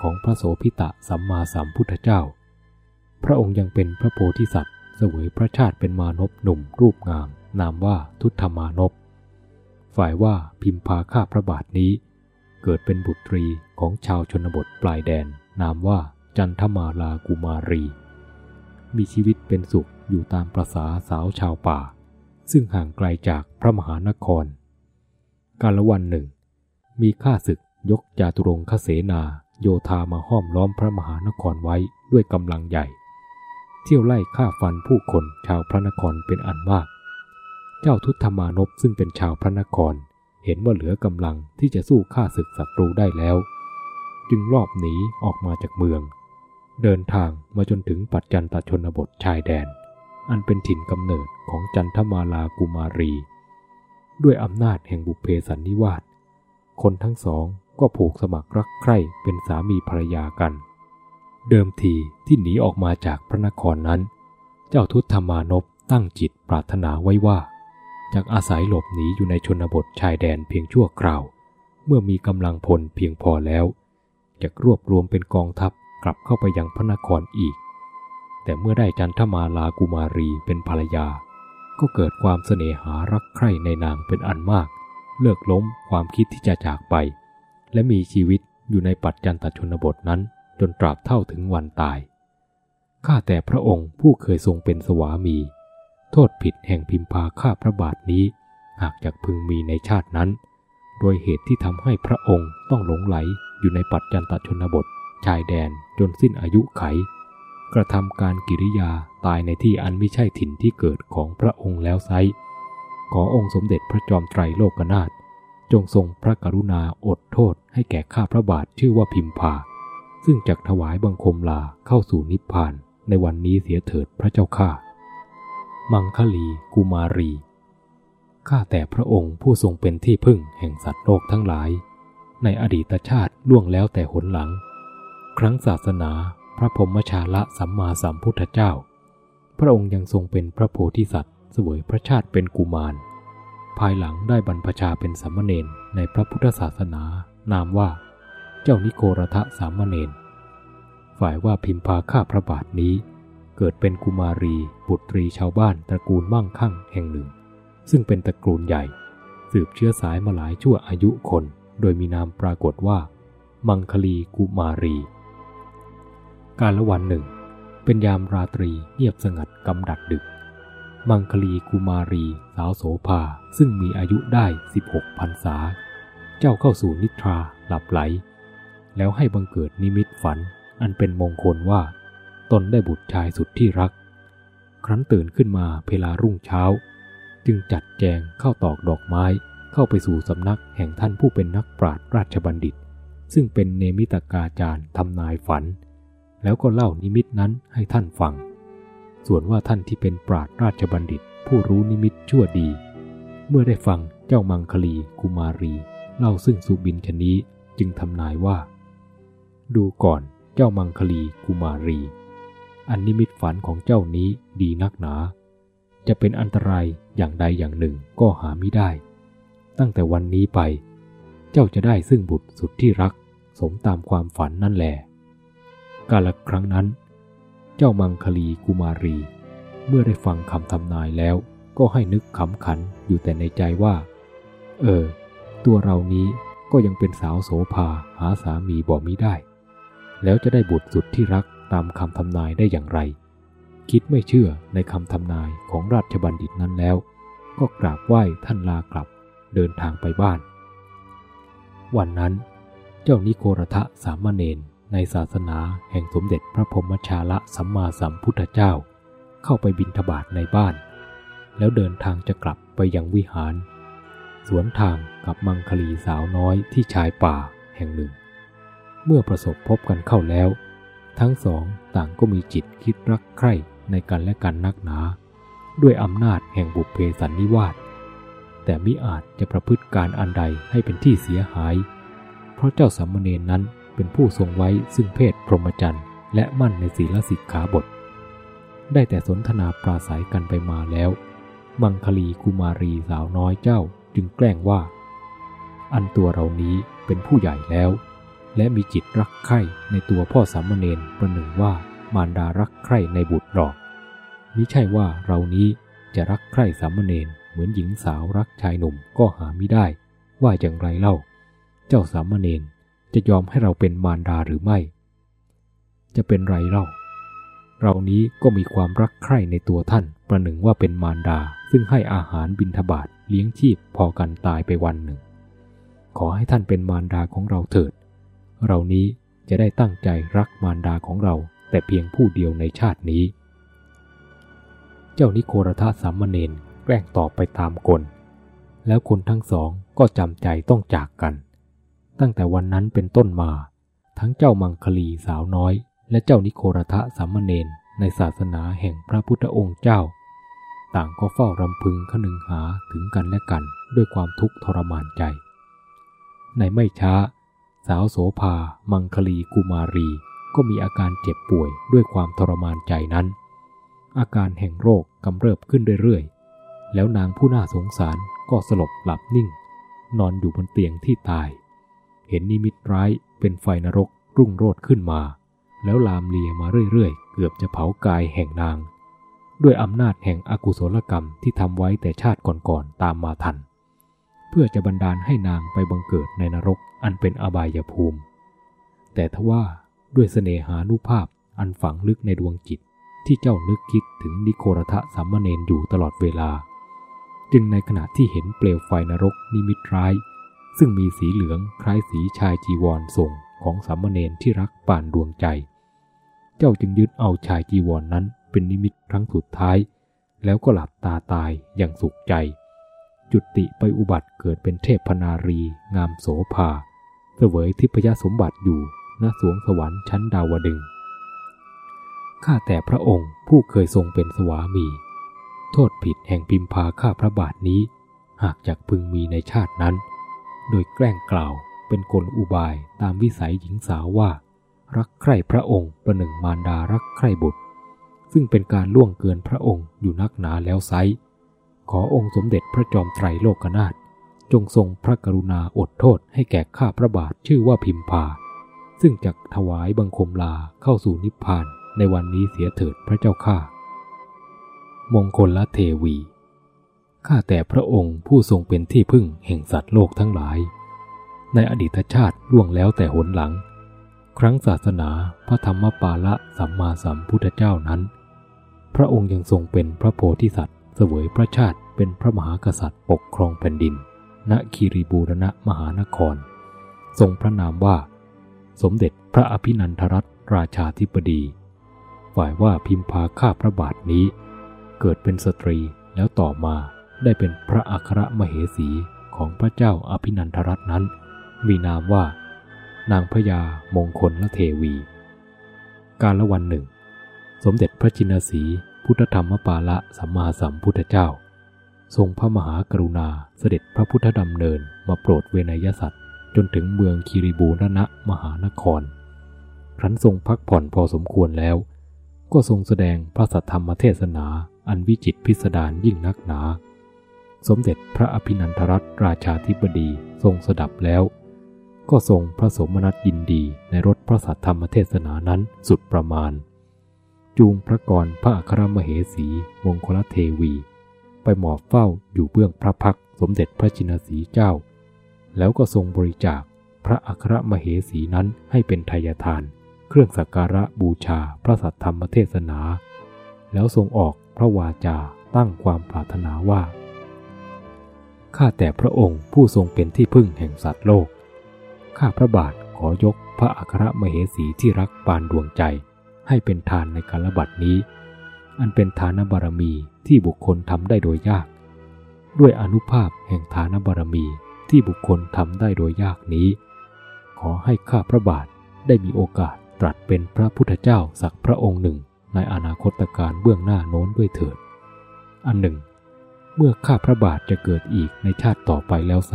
ของพระโสพิตะสัมมาสัมพุทธเจ้า พระองค์ยังเป็นพระโพธิสัตว์เสวยพระชาติเป็นมานพหนุ่มรูปงาม นามว่าทุตธมานพ ฝ่ายว่าพิมพาข้าพระบาทนี้ เกิดเป็นบุตรีของชาวชนบทปลายแดน นามว่าจันทมาลากุมารี มีชีวิตเป็นสุขอยู่ตามประษาสาวชาวป่า ซึ่งห่างไกลจากพระมหานคร กาลวันหนึ่ง มีข้าศึกยกจาตุรงคเสนาโยธามาห้อมล้อมพระมหานครไว้ด้วยกำลังใหญ่ เที่ยวไล่ฆ่าฟันผู้คนชาวพระนครเป็นอันมาก เจ้าทุตธมานพซึ่งเป็นชาวพระนคร เห็นว่าเหลือกำลังที่จะสู้ฆ่าศึกศัตรูได้แล้ว จึงรอบหนีออกมาจากเมือง เดินทางมาจนถึงปัจจันตชนบทชายแดน อันเป็นถิ่นกำเนิดของจันทมาลากุมารี ด้วยอำนาจแห่งบุพเพสันนิวาสคนทั้งสองก็ผูกสมัครรักใคร่เป็นสามีภรรยากัน เดิมทีที่หนีออกมาจากพระนครนั้น เจ้าทุตธรรมานพตั้งจิตปรารถนาไว้ว่าจากอาศัยหลบหนีอยู่ในชนบทชายแดนเพียงชั่วคราว เมื่อมีกำลังพลเพียงพอแล้วจะรวบรวมเป็นกองทัพ กลับเข้าไปยังพระนครอีก แต่เมื่อได้จันทมาลากุมารีเป็นภรรยา ก็เกิดความเสน่หารักใคร่ในนางเป็นอันมาก เลิกล้มความคิดที่จะจากไป และมีชีวิตอยู่ในปัจจันตชนบทนั้นจนตราบเท่าถึงวันตาย ข้าแต่พระองค์ผู้เคยทรงเป็นสวามี โทษผิดแห่งพิมพาข้าพระบาทนี้ หากจากพึงมีในชาตินั้น โดยเหตุที่ทำให้พระองค์ต้องหลงไหลอยู่ในปัจจันตชนบท ชายแดนจนสิ้นอายุไข กระทำการกิริยาตายในที่อันไม่ใช่ถิ่นที่เกิดของพระองค์แล้วไซขอองค์สมเด็จพระจอมไตรโลกนาถจงทรงพระกรุณาอดโทษให้แก่ข้าพระบาทชื่อว่าพิมพา ซึ่งจักถวายบังคมลาเข้าสู่นิพพานในวันนี้เสียเถิดพระเจ้าข้า มังคลีกุมารี ข้าแต่พระองค์ผู้ทรงเป็นที่พึ่งแห่งสัตว์โลกทั้งหลาย ในอดีตชาติล่วงแล้วแต่หนหลัง ครั้งศาสนาพระพรหมชาละสัมมาสัมพุทธเจ้า พระองค์ยังทรงเป็นพระโพธิสัตว์เสวยพระชาติเป็นกุมาร ภายหลังได้บรรพชาเป็นสามเณรในพระพุทธศาสนา นามว่า เจ้านิโครทะสามเณร ฝ่ายว่าพิมพาข้าพระบาทนี้ เกิดเป็นกุมารี บุตรีชาวบ้านตระกูลมั่งคั่งแห่งหนึ่ง ซึ่งเป็นตระกูลใหญ่ สืบเชื้อสายมาหลายชั่วอายุคน โดยมีนามปรากฏว่า มังคลีกุมารี การละวันหนึ่ง เป็นยามราตรีเงียบสงัดกำดัดดึก มังคลีกุมารีสาวโสภาซึ่งมีอายุได้ 16พรรษา เจ้าเข้าสู่นิทราหลับไหล แล้วให้บังเกิดนิมิตฝันอันเป็นมงคลว่า ตนได้บุตรชายสุดที่รัก ครั้นตื่นขึ้นมาเพลารุ่งเช้า จึงจัดแจงเข้าตอกดอกไม้เข้าไปสู่สำนักแห่งท่านผู้เป็นนักปราชญ์ราชบัณฑิต ซึ่งเป็นเนมิตกาจารย์ทำนายฝัน แล้วก็เล่านิมิตนั้นให้ท่านฟัง ส่วนว่าท่านที่เป็นปราชญ์ราชบัณฑิต ผู้รู้นิมิตชั่วดี เมื่อได้ฟังเจ้ามังคลีกุมารี เล่าซึ่งสุบินชนี้จึงทำนายว่า ดูก่อนเจ้ามังคลีกุมารี อันนิมิตฝันของเจ้านี้ดีนักหนา จะเป็นอันตรายอย่างใดอย่างหนึ่งก็หาไม่ได้ ตั้งแต่วันนี้ไป เจ้าจะได้ซึ่งบุตรสุดที่รัก สมตามความฝันนั่นแหละ กาลครั้งนั้น เจ้ามังคลีกุมารี เมื่อได้ฟังคำทำนายแล้วก็ให้นึกขำขันอยู่แต่ในใจว่า เออ ตัวเรานี้ก็ยังเป็นสาวโสภาหาสามีบ่มิได้ แล้วจะได้บุตรสุดที่รักตามคำทำนายได้อย่างไร คิดไม่เชื่อในคำทำนายของราชบัณฑิตนั้นแล้ว ก็กราบไหว้ท่านลากลับเดินทางไปบ้าน วันนั้น เจ้านิโครทะสามเณร ในศาสนาแห่งสมเด็จพระพรหมชาละสัมมาสัมพุทธเจ้า เข้าไปบินทบาทในบ้าน แล้วเดินทางจะกลับไปยังวิหาร สวนทางกับมังคลีสาวน้อยที่ชายป่าแห่งหนึ่ง เมื่อประสบพบกันเข้าแล้ว ทั้งสองต่างก็มีจิตคิดรักใคร่ในกันและกันนักหนา ด้วยอำนาจแห่งบุพเพสันนิวาสแต่มิอาจจะประพฤติการอันใดให้เป็นที่เสียหาย เพราะเจ้าสัมมเนนนั้น เป็นผู้ทรงไว้ซึ่งเพศพรหมจรรย์และมั่นในศีลสิกขาบท ได้แต่สนทนาปราศัยกันไปมาแล้ว มังคลีกุมารีสาวน้อยเจ้าจึงแกล้งว่า อันตัวเรานี้เป็นผู้ใหญ่แล้ว และมีจิตรักใคร่ในตัวพ่อสามเณรประหนึ่งว่ามารดารักใคร่ในบุตรหรอกมิใช่ว่าเรานี้จะรักใคร่สามเณรเหมือนหญิงสาวรักชายหนุ่มก็หาไม่ได้ ว่าอย่างไรเล่า เจ้าสามเณร จะยอมให้เราเป็นมารดาหรือไม่ จะเป็นไรเล่า เรานี้ก็มีความรักใคร่ในตัวท่านประหนึ่งว่าเป็นมารดา ซึ่งให้อาหารบิณฑบาตเลี้ยงชีพพอกันตายไปวันหนึ่ง ขอให้ท่านเป็นมารดาของเราเถิด เรานี้จะได้ตั้งใจรักมารดาของเราแต่เพียงผู้เดียวในชาตินี้ เจ้านิโครธาสามเณรแกล้งตอบไปตามกล แล้วคนทั้งสองก็จำใจต้องจากกัน ตั้งแต่วันนั้นเป็นต้นมา ทั้งเจ้ามังคลีสาวน้อย และเจ้านิโครทะสามเณรในศาสนาแห่งพระพุทธองค์เจ้า ต่างก็เฝ้ารำพึงขนึงหาถึงกันและกันด้วยความทุกข์ทรมานใจ ในไม่ช้า สาวโสภา มังคลีกุมารี ก็มีอาการเจ็บป่วยด้วยความทรมานใจนั้น อาการแห่งโรคกำเริบขึ้นเรื่อยๆ แล้วนางผู้น่าสงสารก็สลบหลับนิ่ง นอนอยู่บนเตียงที่ตาย เห็นนิมิตร้ายเป็นไฟนรกรุ่งโรดขึ้นมา แล้วลามเลียมาเรื่อยๆ เกือบจะเผากายแห่งนาง ด้วยอำนาจแห่งอกุศลกรรมที่ทำไว้แต่ชาติก่อนๆตามมาทัน เพื่อจะบันดาลให้นางไปบังเกิดในนรกอันเป็นอบายภูมิ แต่ทว่าด้วยเสน่หานุภาพอันฝังลึกในดวงจิตที่เจ้านึกคิดถึงนิโครทะสามเณรอยู่ตลอดเวลา จึงในขณะที่เห็นเปลวไฟนรกนิมิตร้าย ซึ่งมีสีเหลืองคล้ายสีชายจีวรทรงของสามเณรที่รักป่านดวงใจ เจ้าจึงยึดเอาชายจีวรนนั้นเป็นนิมิตครั้งสุดท้าย แล้วก็หลับตาตายอย่างสุขใจ จุติไปอุบัติเกิดเป็นเทพพนารี งามโสภาเสวยทิพยสมบัติอยู่ณสวงสวรรค์ชั้นดาวดึงข้าแต่พระองค์ผู้เคยทรงเป็นสวามี โทษผิดแห่งพิมพาข้าพระบาทนี้ หากจากพึงมีในชาตินั้น โดยแกล้งกล่าวเป็นกลอุบายตามวิสัยหญิงสาวว่า รักใคร่พระองค์ประหนึ่งมารดารักใคร่บุตร ซึ่งเป็นการล่วงเกินพระองค์อยู่นักหนาแล้วไซขอองค์สมเด็จพระจอมไตรโลกนาถจงทรงพระกรุณาอดโทษให้แก่ข้าพระบาทชื่อว่าพิมพา ซึ่งจะถวายบังคมลาเข้าสู่นิพพานในวันนี้เสียเถิดพระเจ้าข้ามงคลละเทวี ข้าแต่พระองค์ผู้ทรงเป็นที่พึ่งแห่งสัตว์โลกทั้งหลาย ในอดีตชาติล่วงแล้วแต่หนหลัง ครั้งศาสนาพระธรรมปาละสัมมาสัมพุทธเจ้านั้น พระองค์ยังทรงเป็นพระโพธิสัตว์เสวยพระชาติเป็นพระมหากษัตริย์ปกครองแผ่นดิน ณคีรีบูรณะมหานคร ทรงพระนามว่า สมเด็จพระอภินันทรัตนราชาธิบดีฝ่ายว่าพิมพาข้าพระบาทนี้ เกิดเป็นสตรีแล้วต่อมา ได้เป็นพระอัครมเหสีของพระเจ้าอภินันทรัตน์นั้น มีนามว่า นางพญามงคลละเทวี การละวันหนึ่ง สมเด็จพระจินสีพุทธธรรมปาละสัมมาสัมพุทธเจ้า ทรงพระมหากรุณาเสด็จพระพุทธดำเนินมาโปรดเวนยสัตว์ จนถึงเมืองคีรีบูรณะมหานคร ครั้นทรงพักผ่อนพอสมควรแล้ว ก็ทรงแสดงพระสัทธรรมเทศนาอันวิจิตพิสดารยิ่งนักหนา สมเด็จพระอภินันทรัตนราชาธิบดีทรงสดับแล้ว ก็ทรงพระสมนัตยินดีในรถพระสัทธรรมเทศนานั้นสุดประมาณ จูงพระกรพระอัครมเหสีมงคลเทวี ไปหมอบเฝ้าอยู่เบื้องพระพักสมเด็จพระจินสีเจ้า แล้วก็ทรงบริจาคพระอัครมเหสีนั้นให้เป็นทายทาน เครื่องสักการะบูชาพระสัทธรรมเทศนา แล้วทรงออกพระวาจาตั้งความปรารถนาว่า ข้าแต่พระองค์ผู้ทรงเป็นที่พึ่งแห่งสัตว์โลก ข้าพระบาทขอยกพระอัครมเหสีที่รักปานดวงใจ ให้เป็นทานในกาลบัดนี้ อันเป็นฐานบารมีที่บุคคลทำได้โดยยาก ด้วยอนุภาพแห่งฐานบารมีที่บุคคลทำได้โดยยากนี้ ขอให้ข้าพระบาทได้มีโอกาสตรัสเป็นพระพุทธเจ้าสักพระองค์หนึ่งในอนาคตการเบื้องหน้าโน้นด้วยเถิด อันหนึ่ง เมื่อข้าพระบาทจะเกิดอีกในชาติต่อไปแล้วไซ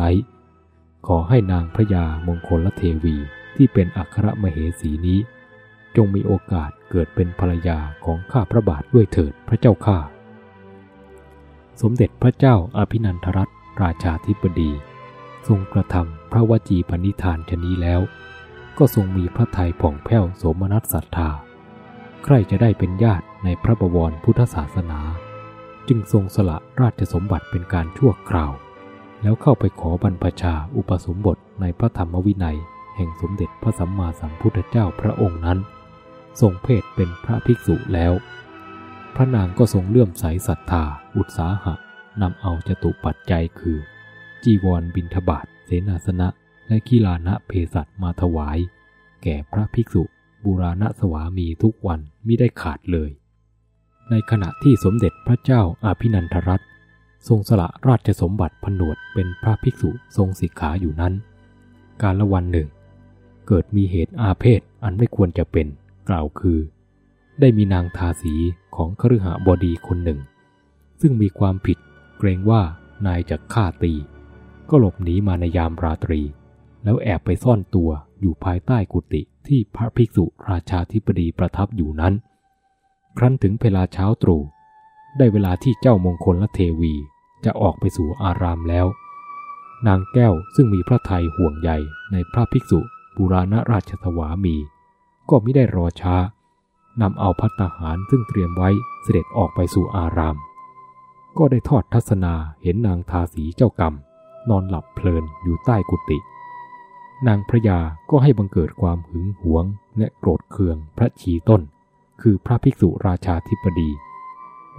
ขอให้นางพระยามงคลเทวีที่เป็นอัครมเหสีนี้ จงมีโอกาสเกิดเป็นภรรยาของข้าพระบาทด้วยเถิดพระเจ้าข้าสมเด็จพระเจ้าอภินันทรัตนราชาธิบดี ทรงกระทำพระวจีปณิธานชนี้แล้ว ก็ทรงมีพระทัยผ่องแผ้วสมนัสศรัทธา ใครจะได้เป็นญาติในพระบวรพุทธศาสนา จึงทรงสละราชสมบัติเป็นการชั่วคราว แล้วเข้าไปขอบรรพชาอุปสมบทในพระธรรมวินัย แห่งสมเด็จพระสัมมาสัมพุทธเจ้าพระองค์นั้น ทรงเพศเป็นพระภิกษุแล้ว พระนางก็ทรงเลื่อมใสศรัทธา อุตสาหะนำเอาจตุปัจจัยคือ จีวรบินทบาทเสนาสนะ และกีฬานะเพสัตมาถวาย แก่พระภิกษุ บุราณสวามีทุกวันมิได้ขาดเลย ในขณะที่สมเด็จพระเจ้าอาภินันทรัตทรงสละราชสมบัติผนวดเป็นพระภิกษุทรงสิกขาอยู่นั้น การละวันหนึ่ง เกิดมีเหตุอาเพศอันไม่ควรจะเป็น กล่าวคือ ได้มีนางทาสีของคฤหบดีคนหนึ่ง ซึ่งมีความผิดเกรงว่านายจะฆ่าตี ก็หลบหนีมาในยามราตรี แล้วแอบไปซ่อนตัวอยู่ภายใต้กุฏิที่พระภิกษุราชาธิบดีประทับอยู่นั้น ครั้นถึงเวลาเช้าตรู่ได้เวลาที่เจ้ามงคลละเทวีจะออกไปสู่อารามแล้ว นางแก้วซึ่งมีพระทัยห่วงใยในพระภิกษุบุราณราชสวามี ก็ไม่ได้รอช้านำเอาพัตตาหารซึ่งเตรียมไว้เสด็จออกไปสู่อาราม ก็ได้ทอดทัศนาเห็นนางทาสีเจ้ากรรม นอนหลับเพลินอยู่ใต้กุฏินางพระยาก็ให้บังเกิดความหึงหวงและโกรธเคืองพระชีต้น คือพระภิกษุราชาธิบดี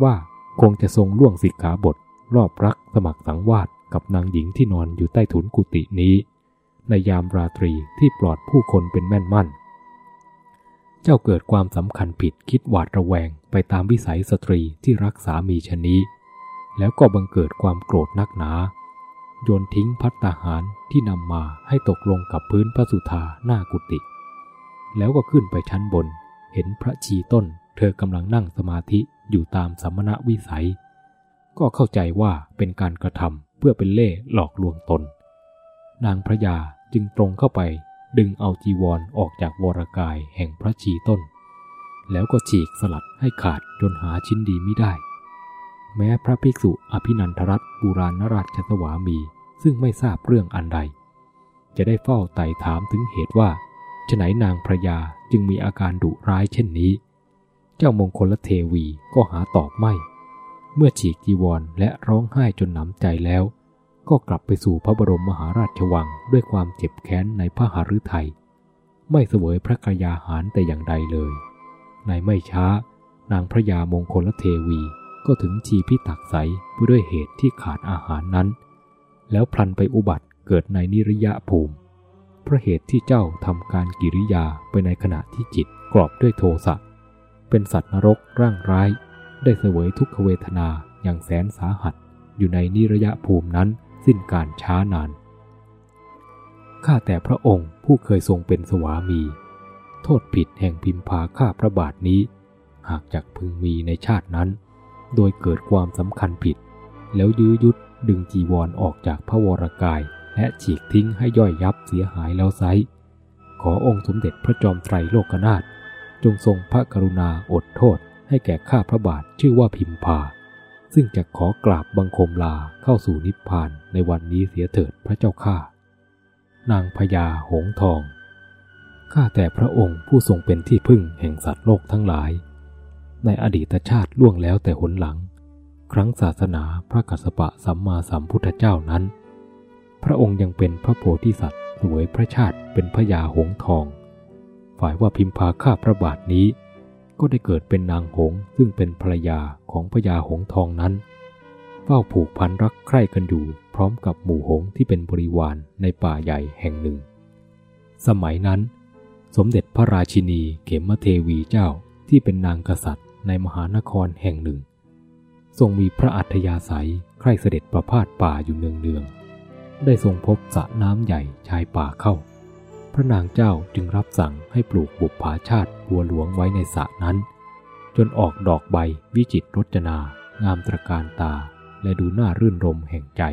ว่าคงจะทรงล่วงสิกขาบท รอบรักสมัครสังวาสกับนางหญิงที่นอนอยู่ใต้ถุนกุฏินี้ ในยามราตรีที่ปลอดผู้คนเป็นแม่นมั่น เจ้าเกิดความสำคัญผิดคิดหวาดระแวงไปตามวิสัยสตรีที่รักสามีชนี้ แล้วก็บังเกิดความโกรธนักหนา โยนทิ้งพัตตาหารที่นำมาให้ตกลงกับพื้นพระสุธาหน้ากุฏิแล้วก็ขึ้นไปชั้นบน เห็นพระชีต้น เธอกำลังนั่งสมาธิอยู่ตามสมณวิสัย ก็เข้าใจว่าเป็นการกระทำเพื่อเป็นเล่หลอกลวงตน นางพระยาจึงตรงเข้าไปดึงเอาจีวรอออกจากวรกายแห่งพระชีต้น แล้วก็ฉีกสลัดให้ขาดจนหาชิ้นดีไม่ได้ แม้พระภิกษุอภินันทรัตบุราณราชสวามีซึ่งไม่ทราบเรื่องอันใด จะได้เฝ้าไต่ถามถึงเหตุว่า ฉไหนนางพระยาจึงมีอาการดุร้ายเช่นนี้ เจ้ามงคลเทวีก็หาตอบไม่ เมื่อฉีกจีวรและร้องไห้จนหนำใจแล้ว ก็กลับไปสู่พระบรมมหาราชวังด้วยความเจ็บแค้นในพระหฤทัยไม่เสวยพระกยาหารแต่อย่างใดเลย ในไม่ช้านางพระยามงคลเทวีก็ถึงชีพิตักใสด้วยเหตุที่ขาดอาหารนั้น แล้วพลันไปอุบัติเกิดในนิริยะภูมิ เพราะเหตุที่เจ้าทำการกิริยาไปในขณะที่จิตกรอบด้วยโทสะเป็นสัตว์นรกร่างร้าย ได้เสวยทุกขเวทนาอย่างแสนสาหัส อยู่ในนิระยะภูมินั้นสิ้นการช้านาน ข้าแต่พระองค์ผู้เคยทรงเป็นสวามี โทษผิดแห่งพิมพาข้าพระบาทนี้ หากจากพึงมีในชาตินั้น โดยเกิดความสำคัญผิด แล้วยื้อยุดดึงจีวรอออกจากพระวรกาย และฉีกทิ้งให้ย่อยยับเสียหายแล้วไซขอองค์สมเด็จพระจอมไตรโลกนาถจงทรงพระกรุณาอดโทษให้แก่ข้าพระบาทชื่อว่าพิมพา ซึ่งจะขอกราบบังคมลาเข้าสู่นิพพานในวันนี้เสียเถิดพระเจ้าข้า นางพญาหงทอง ข้าแต่พระองค์ผู้ทรงเป็นที่พึ่งแห่งสัตว์โลกทั้งหลาย ในอดีตชาติล่วงแล้วแต่หนหลัง ครั้งศาสนาพระกัสสปะสัมมาสัมพุทธเจ้านั้น พระองค์ยังเป็นพระโพธิสัตว์สวยพระชาติเป็นพระยาหงทอง ฝ่ายว่าพิมพาข้าพระบาทนี้ ก็ได้เกิดเป็นนางหงซึ่งเป็นภรรยาของพระยาหงทองนั้นเฝ้าผูกพันรักใคร่กันอยู่พร้อมกับหมู่หงที่เป็นบริวารในป่าใหญ่แห่งหนึ่ง สมัยนั้น สมเด็จพระราชินีเขมเทวีเจ้าที่เป็นนางกษัตริย์ในมหานครแห่งหนึ่ง ทรงมีพระอัธยาศัยใคร่เสด็จประพาสป่าอยู่เนืองๆ ได้ทรงพบสระน้ำใหญ่ชายป่าเข้า พระนางเจ้าจึงรับสั่งให้ปลูกบุปผาชาติบัวหลวงไว้ในสระนั้น จนออกดอกใบวิจิตรจนางามตระการตาและดูน่ารื่นรมแห่งใจ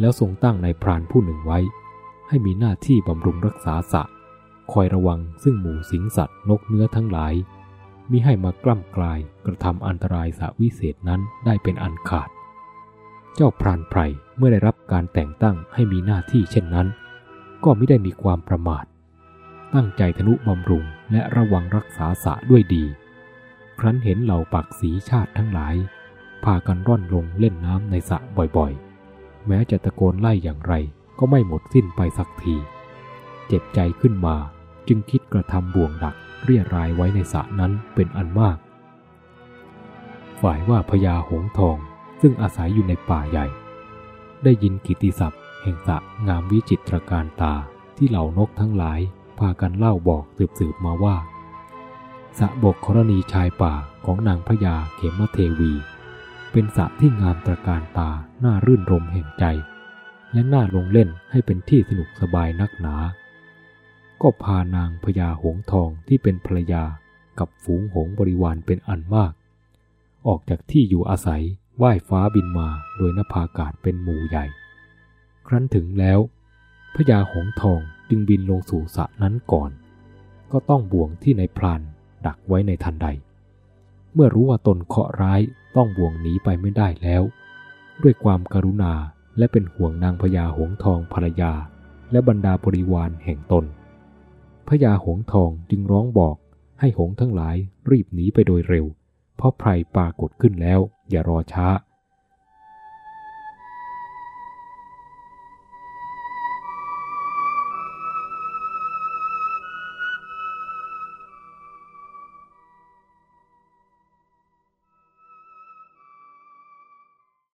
แล้วทรงตั้งในพรานผู้หนึ่งไว้ ให้มีหน้าที่บำรุงรักษาสระคอยระวังซึ่งหมูสิงสัตว์นกเนื้อทั้งหลายมิให้มากล้ำกลายกระทำอันตรายสะวิเศษนั้นได้เป็นอันขาด เจ้าพรานไพร เมื่อได้รับการแต่งตั้งให้มีหน้าที่เช่นนั้น ก็ไม่ได้มีความประมาท ตั้งใจทนุบำรุงและระวังรักษาสะด้วยดี ครั้นเห็นเหล่าปักสีชาติทั้งหลาย พากันร่อนลงเล่นน้ำในสระบ่อยๆ แม้จะตะโกนไล่อย่างไรก็ไม่หมดสิ้นไปสักที เจ็บใจขึ้นมาจึงคิดกระทำบ่วงดักเรียรายไว้ในสระนั้นเป็นอันมาก ฝ่ายว่าพญาหงทองซึ่งอาศัยอยู่ในป่าใหญ่ ได้ยินกิติศัพท์ แห่งสะงามวิจิตรการตาที่เหล่านกทั้งหลาย พากันเล่าบอกสืบๆมาว่า สะบกกรณีชายป่าของนางพญาเขมเทวี เป็นสะที่งามตรการตาน่ารื่นรมแห่งใจ และน่าลงเล่นให้เป็นที่สนุกสบายนักหนา ก็พานางพญาหงทองที่เป็นภรรยากับฝูงหงบริวารเป็นอันมาก ออกจากที่อยู่อาศัย ว่ายฟ้าบินมาโดยนภาอากาศเป็นหมู่ใหญ่ ครั้นถึงแล้วพญาหงทองจึงบินลงสู่สระนั้นก่อน ก็ต้องบ่วงที่ในพรานดักไว้ในทันใด เมื่อรู้ว่าตนเคาะร้ายต้องบ่วงหนีไปไม่ได้แล้ว ด้วยความกรุณาและเป็นห่วงนางพญาหงทองภรรยา และบรรดาบริวารแห่งตนพญาหงทองจึงร้องบอกให้หงทั้งหลายรีบหนีไปโดยเร็ว เพราะไพรปรากฏขึ้นแล้ว อย่ารอช้า